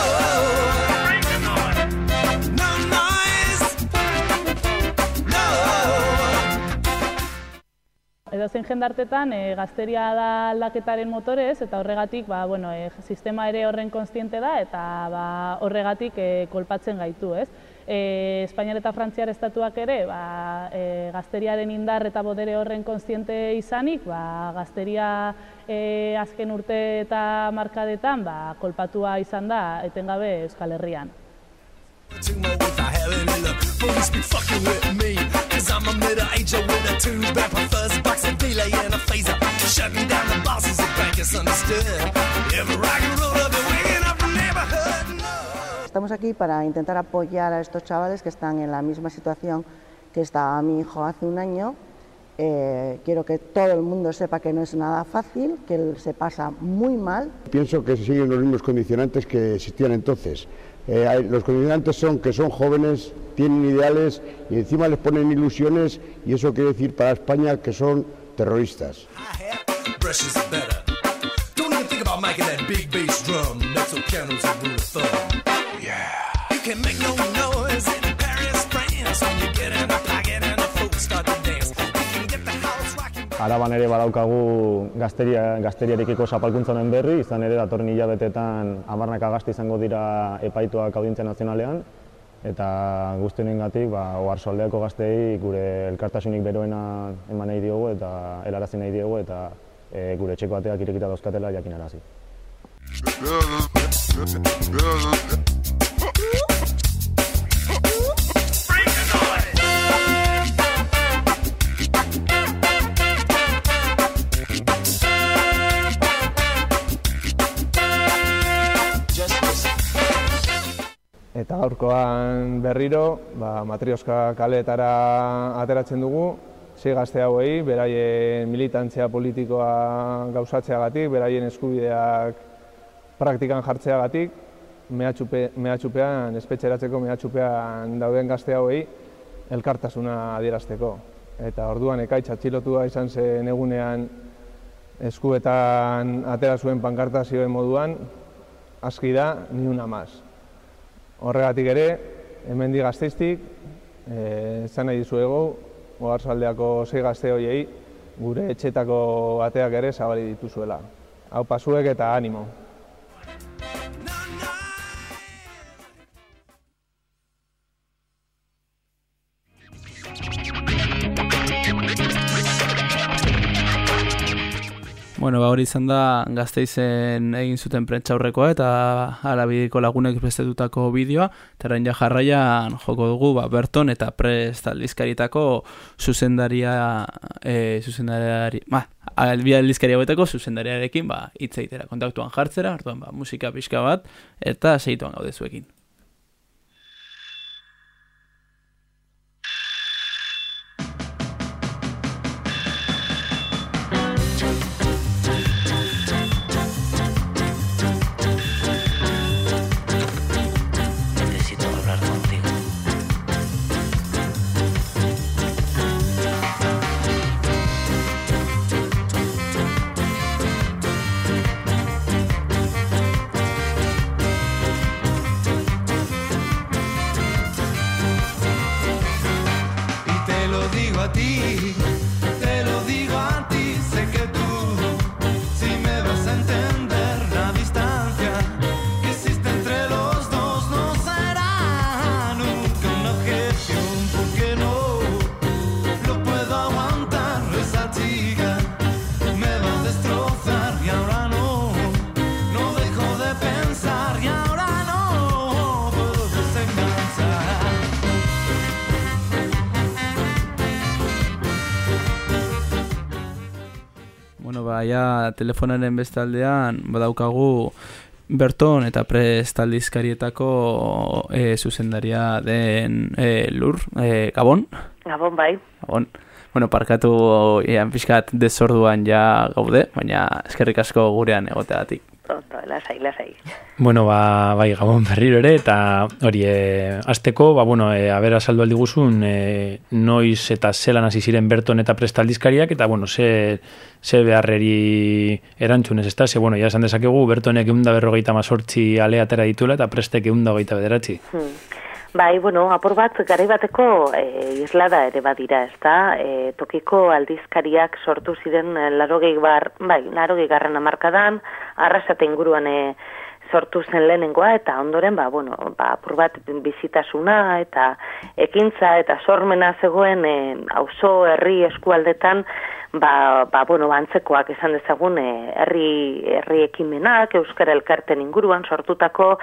Edo zein jendartetan e, gazteria da aldaketaren motorez eta horregatik ba, bueno, e, sistema ere horren konstiente da eta ba, horregatik e, kolpatzen gaitu. Ez? E, Espainiar eta Frantziar estatuak ere ba, e, gazteriaren indar eta bodere horren konstiente izanik, ba, gazteria e, azken urte eta markadetan ba, kolpatua izan da etengabe Euskal Herrian. Estamos aquí para intentar apoyar a estos chavales que están en la misma situación que estaba mi hijo hace un año. Eh, quiero que todo el mundo sepa que no es nada fácil, que se pasa muy mal. Pienso que siguen los mismos condicionantes que existían entonces. Eh, hay- los condicionantes son que son jóvenes, tienen ideales y encima les ponen ilusiones y eso quiere decir para España que son terroristas. About making that big bass drum. That's what piano's a rule of thumb. Yeah. You can make no noise in Paris, France. When you get in the pocket and the folks start to dance. You can get the house rocking. Araban ere badaukagu gazteria, gazteriarekiko zapalkuntza honen berri, izan ere datorren hilabetetan hamarnaka gazte izango dira epaituak audientzia nazionalean, eta guztionengatik ba, oarsoldeako gazteei gure elkartasunik beroena eman nahi diogu eta helarazi nahi diogu eta e, gure etxeko ateak irekita dauzkatela jakinarazi. Eta gaurkoan berriro, ba, Matrioska kaleetara ateratzen dugu, sei gazte hauei, beraien militantzia politikoa gauzatzeagatik, beraien eskubideak praktikan jartzeagatik, mehatxupe, mehatxupean, espetxeratzeko mehatxupean dauden gazte hauei, elkartasuna adierazteko. Eta orduan ekaitz atxilotua izan zen egunean eskuetan atera zuen pankarta zioen moduan, aski da, ni una más. Horregatik ere, hemendi gazteiztik, eh, esan nahi dizuegu, oharsaldeako sei gazte hoiei gure etxetako ateak ere zabali dituzuela. Hau pasuek eta animo. No! Bueno, ba hori izan da gazteizen egin zuten prentza aurrekoa eta alabidiko lagunek bestetutako bideoa, eta ja jarraian joko dugu ba, Berton eta Prest aldizkaritako zuzendaria, e, zuzendariari, ba, albia aldizkari hauetako zuzendariarekin ba, hitz egitera, kontaktuan jartzera, orduan ba, musika pixka bat, eta segituan gaude zuekin. Baia telefonaren bestaldean badaukagu Berton eta prestaldizkarietako e, zuzendaria den e, lur, e, Gabon? Gabon bai. Gabon. Bueno, parkatu ean pixkat desorduan ja gaude, baina eskerrik asko gurean egoteatik. Ondo, lasai, lasai. Bueno, ba, bai, gabon berriro ere, eta hori, e, azteko, ba, bueno, e, abera saldu aldi guzun, e, noiz eta zelan hasi ziren Berton eta prestaldizkariak, eta, bueno, ze, ze beharreri erantzunez, ez da? Ze, bueno, ja esan dezakegu, Bertonek eunda berrogeita mazortzi alea atera ditula, eta prestek eunda hogeita bederatzi. Hmm. Bai, bueno, apur bat, garai bateko e, islada ere badira, ez da? E, tokiko aldizkariak sortu ziren e, larogei bar, bai, larogei garren amarkadan, arrasate inguruan e, sortu zen lehenengoa, eta ondoren, ba, bueno, ba, apur bat bizitasuna, eta ekintza, eta sormena zegoen, e, auzo herri eskualdetan, ba, ba, bueno, antzekoak esan dezagun e, herri, herri ekimenak, Euskara Elkarten inguruan sortutako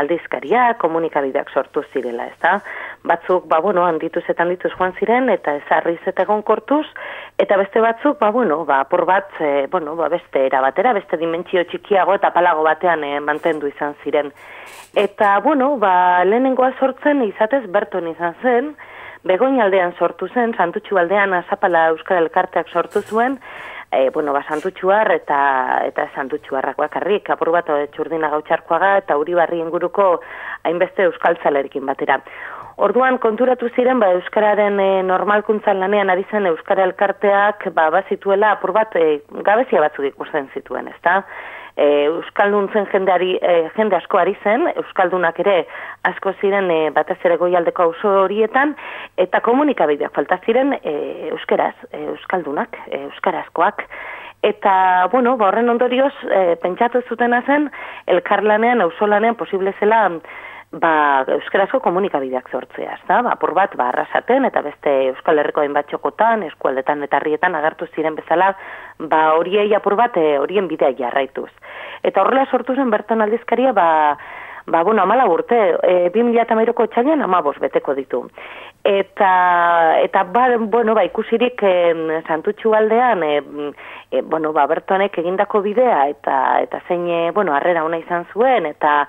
aldizkaria, komunikabideak sortu zirela, ez da? Batzuk, ba, bueno, handituz eta handituz joan ziren, eta ezarriz eta kortuz, eta beste batzuk, ba, bueno, ba, por bat, e, bueno, ba, beste erabatera, beste dimentsio txikiago eta palago batean e, mantendu izan ziren. Eta, bueno, ba, lehenengoa sortzen izatez berton izan zen, Begoin aldean sortu zen, santutxu aldean azapala Euskal Elkarteak sortu zuen, e, bueno, ba, santutxuar eta eta santutxuarrak bakarrik, apur bat txurdina gautxarkoaga eta uri barri inguruko hainbeste Euskal Zalerikin batera. Orduan konturatu ziren ba euskararen e, normalkuntzan lanean ari zen euskara elkarteak ba bazituela apur bat e, gabezia batzuk ikusten zituen, ezta? E, euskaldun zen jendeari e, jende asko ari zen, euskaldunak ere asko ziren e, batez ere goialdeko auzo horietan eta komunikabideak falta ziren e, euskeraz, e, euskaldunak, e, euskarazkoak. Eta bueno, ba horren ondorioz e, pentsatu zutena zen elkarlanean, auzolanean posible zela ba, euskarazko komunikabideak sortzea, ezta? Ba, por bat, ba, arrasaten eta beste Euskal Herriko hainbat txokotan, eskualdetan eta harrietan agertu ziren bezala, ba, horiei apur bat, e, horien bidea jarraituz. Eta horrela sortu zen bertan aldizkaria, ba, ba, bueno, amala urte, e, 2008ko txailan amabos beteko ditu. Eta, eta ba, bueno, ba, ikusirik e, santutxu aldean, e, e, bueno, ba, bertonek egindako bidea, eta, eta zein, e, bueno, arrera ona izan zuen, eta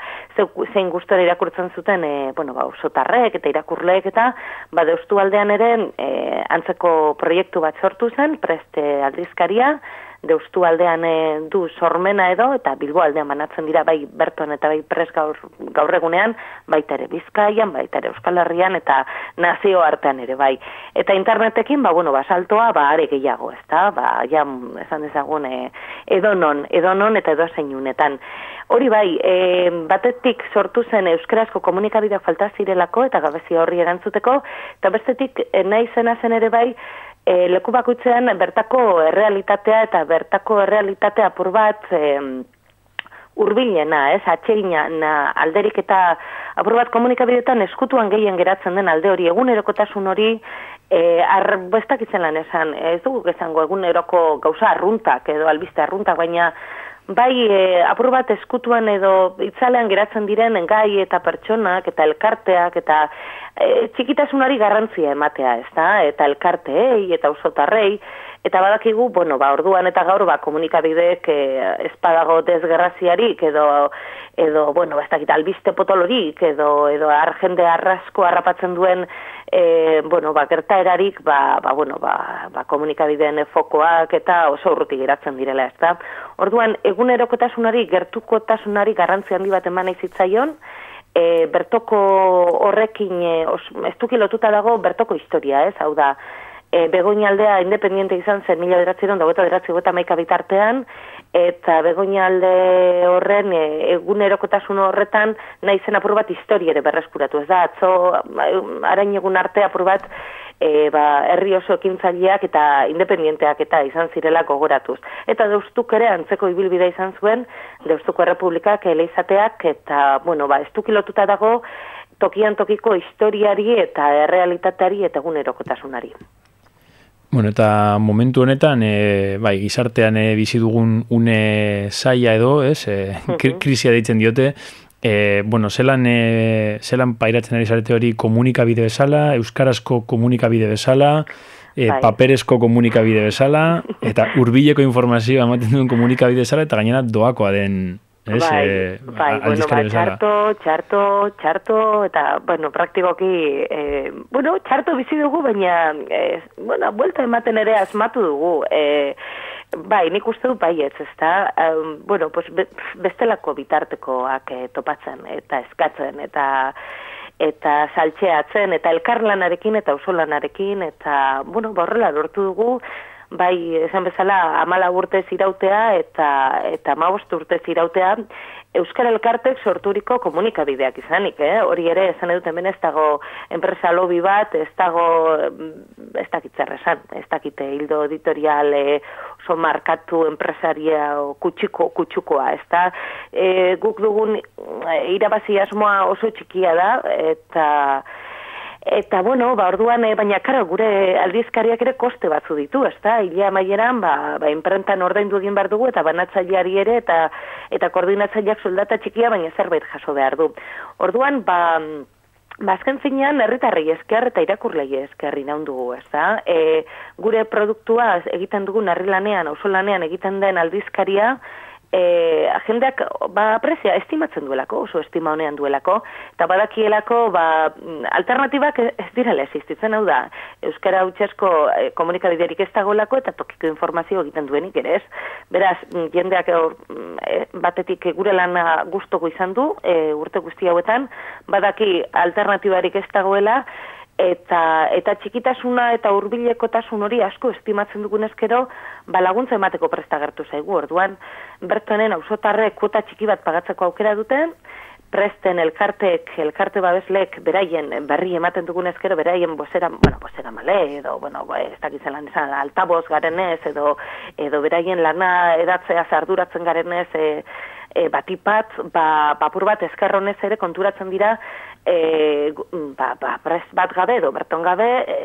zein gustora irakurtzen zuten, e, bueno, ba, usotarrek eta irakurleek, eta, ba, deustu aldean ere, e, antzeko proiektu bat sortu zen, preste aldizkaria, deustu aldean e, du sormena edo, eta bilbo aldean banatzen dira bai berton eta bai pres gaur, gaur egunean, baita ere bizkaian, baita ere euskal herrian, eta nazio artean ere bai. Eta internetekin, ba, bueno, basaltoa, ba, are gehiago, ez da, ba, ja, esan dezagun, e, edonon, edonon eta edo zeinunetan. Hori bai, e, batetik sortu zen euskarazko komunikabideak falta zirelako eta gabezi horri erantzuteko, eta bestetik e, nahi zena zen ere bai, e, leku bakoitzean bertako errealitatea eta bertako errealitatea apur bat e, urbilena, ez, atxeina alderik eta apur bat komunikabidetan eskutuan gehien geratzen den alde hori, egunerokotasun hori, e, arbestak izan lan esan, ez dugu gezango eguneroko gauza arruntak edo albiste arruntak, baina bai e, apur bat eskutuan edo itzalean geratzen diren gai eta pertsonak eta elkarteak eta e, txikitasunari garrantzia ematea, ez da? Eta elkarteei eta usotarrei, eta badakigu, bueno, ba, orduan eta gaur, ba, komunikabideek e, espadago desgerraziarik, edo, edo, bueno, ba, ez dakit, albiste potolorik, edo, edo argende arrasko harrapatzen duen, e, bueno, ba, gertaerarik, ba, ba, bueno, ba, ba, komunikabideen fokoak eta oso urruti geratzen direla, ez da? Orduan, egunerokotasunari, gertukotasunari garrantzi handi bat eman zitzaion, e, bertoko horrekin e, os, ez lotuta dago bertoko historia, ez? Hau da, e, begoinaldea independiente izan zen mila beratzeron dago eta beratze gota maika bitartean, eta begoinalde horren e, egunerokotasun horretan nahi zen apur bat historiere berreskuratu, ez da? Atzo, arain egun arte apur bat e, ba, herri oso ekintzaileak eta independienteak eta izan zirela gogoratuz. Eta deustuk ere antzeko ibilbidea izan zuen, deustuko errepublikak eleizateak eta, bueno, ba, estuki lotuta dago tokian tokiko historiari eta errealitateari eta gunerokotasunari. Bueno, eta momentu honetan, e, bai, gizartean e, bizi dugun une saia edo, ez, e, krisia deitzen diote, E, bueno, zelan, e, zelan pairatzen ari zarete hori komunikabide bezala, euskarazko komunikabide bezala, e, Bai. paperezko komunikabide bezala, eta hurbileko informazioa ematen duen komunikabide bezala, eta gainera doakoa den, ez? Bai, eh, bai, bueno, ba, txarto, txarto, txarto, eta, bueno, praktikoki, eh, bueno, txarto bizi dugu, baina, eh, bueno, buelta ematen ere asmatu dugu, eh, bai, nik uste dut baietz, ezta, um, bueno, pues, be, bestelako bitartekoak eh, topatzen, eta eskatzen, eta eta saltxeatzen, eta elkarlanarekin, eta auzolanarekin, eta, bueno, ba, horrela lortu dugu, bai, esan bezala, amala urtez irautea eta eta mabost urtez irautea, Euskal Elkartek sorturiko komunikabideak izanik, eh? hori ere esan edut hemen ez dago enpresa lobby bat, ez dago, mm, ez dakit zer esan, ez dakite hildo editorial eh, oso markatu enpresaria o kutxiko, kutxukoa, ez da, e, guk dugun eh, irabazi asmoa oso txikia da, eta Eta, bueno, ba, orduan, eh, baina, karo, gure aldizkariak ere koste batzu ditu, ezta? Ilea maieran, ba, ba, imprentan ordaindu egin behar dugu, eta banatzaileari ere, eta eta koordinatzaileak soldata txikia, baina zerbait jaso behar du. Orduan, ba, Ba, azken finean, herritarrei esker eta irakurlei esker inaun dugu, ez da? E, gure produktua egiten dugun herri lanean, auzo lanean egiten den aldizkaria, e, agendak ba, prezia estimatzen duelako, oso estima honean duelako, eta badakielako ba, alternatibak ez direla existitzen, hau da, Euskara Hutsesko e, komunikabiderik ez dagolako eta tokiko informazio egiten duenik ere ez. Beraz, mm, jendeak e, e, batetik gure lana gustoko izan du, e, urte guzti hauetan, badaki alternatibarik ez dagoela, eta eta txikitasuna eta hurbilekotasun hori asko estimatzen dugun eskero ba laguntza emateko presta agertu zaigu. Orduan bertonen auzotarrek kuota txiki bat pagatzeko aukera duten, presten elkartek, elkarte babeslek beraien berri ematen dugun eskero beraien bozera, bueno, bozera male edo bueno, ba, ez dakitzen lan esan altaboz garenez edo edo beraien lana edatzea zarduratzen garenez e, e, batipat, ba, bapur bat eskerronez ere konturatzen dira e, ba, ba, prest bat gabe edo berton gabe e,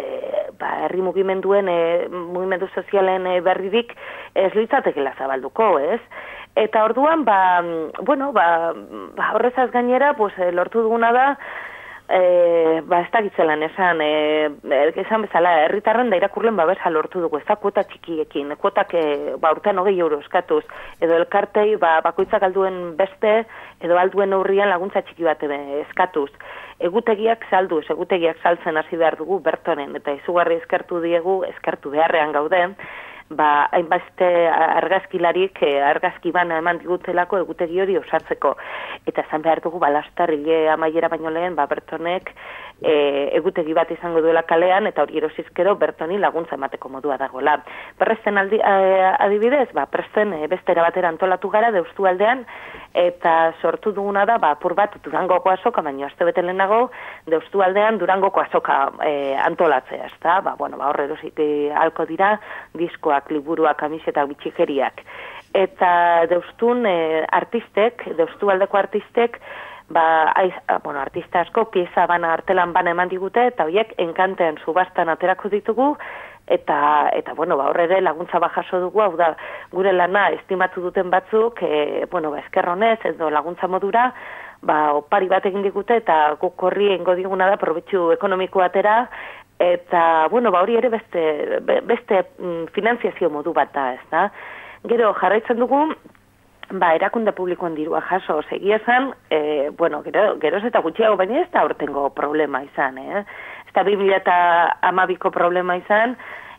ba, herri mugimenduen e, mugimendu sozialen e, berririk ez litzatekela zabalduko, ez? Eta orduan, ba, bueno, ba, ba horrezaz gainera, pues, e, lortu duguna da, e, ba, ez dakitzelan esan, e, e, esan bezala, herritarren da irakurlen babesa lortu dugu, ez da kuota txikiekin, kuotak e, ba, urtean hogei euro eskatuz, edo elkartei ba, bakoitzak alduen beste, edo alduen aurrian laguntza txiki bat e, eskatuz. Egutegiak salduz, egutegiak saltzen hasi behar dugu bertonen, eta izugarri eskertu diegu, eskertu beharrean gaude, ba, hainbeste argazkilarik eh, argazki bana eman digutelako egutegi hori osatzeko. Eta esan behar dugu balastarrile amaiera baino lehen, ba, Bertonek e, egutegi bat izango duela kalean, eta hori erosizkero Bertoni laguntza emateko modua dagoela. Presten aldi, adibidez, ba, presten e, beste batera antolatu gara deustu aldean, eta sortu duguna da, ba, apur bat durangoko azoka, baina azte bete lehenago, deustu aldean durangoko azoka e, antolatzea, ez da? Ba, bueno, ba, horre erosik eh, halko dira, diskoak, liburuak, kamisetak, bitxikeriak. Eta deustun e, artistek, deustu aldeko artistek, ba, aiz, bueno, artista asko pieza bana artelan bana eman digute, eta horiek enkantean subastan aterako ditugu, eta eta bueno, ba hor ere laguntza ba jaso dugu, hau da gure lana estimatu duten batzuk, e, bueno, ba eskerronez edo laguntza modura, ba opari bat egin digute eta guk horri eingo diguna da probetxu ekonomiko atera eta bueno, ba hori ere beste be- beste mm, finanziazio modu bat da, ez da? Gero jarraitzen dugu Ba, erakunde publikoan dirua jaso, segia esan, e, bueno, gero, geroz eta gutxiago, baina ez da urtengo problema izan, eh? Ez da 2012ko problema izan,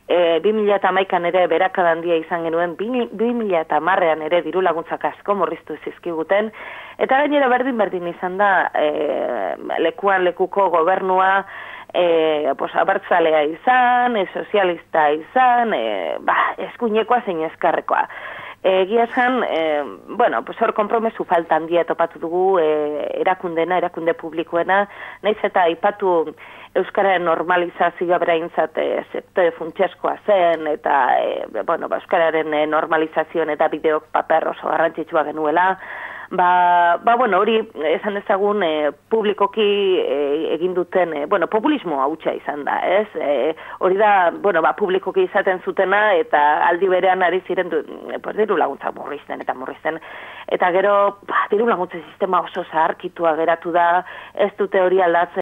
e, 2011an ere berakada handia izan genuen, 2010an ere diru laguntzak asko morriztu zizkiguten, eta gainera berdin-berdin izan da, e, lekuan lekuko gobernua, e, pues, abertzalea izan, e, sozialista izan, e, ba, eskuinekoa zein eskarrekoa. Egia esan, e, bueno, pues hor kompromesu falta handia topatu dugu e, erakundena, erakunde publikoena, naiz eta aipatu Euskararen normalizazioa beraintzat e, sektore funtseskoa zen, eta, e, bueno, ba, Euskararen normalizazioan eta bideok paper oso garrantzitsua genuela, Ba, ba bueno, hori esan ezagun e, publikoki e, egin duten, e, bueno, populismo hautsa izan da, ez? E, hori da, bueno, ba, publikoki izaten zutena eta aldi berean ari ziren du, e, pues, diru laguntza murrizten eta murrizten. Eta gero, ba, diru laguntza sistema oso zaharkitua geratu da, ez dute hori aldatzen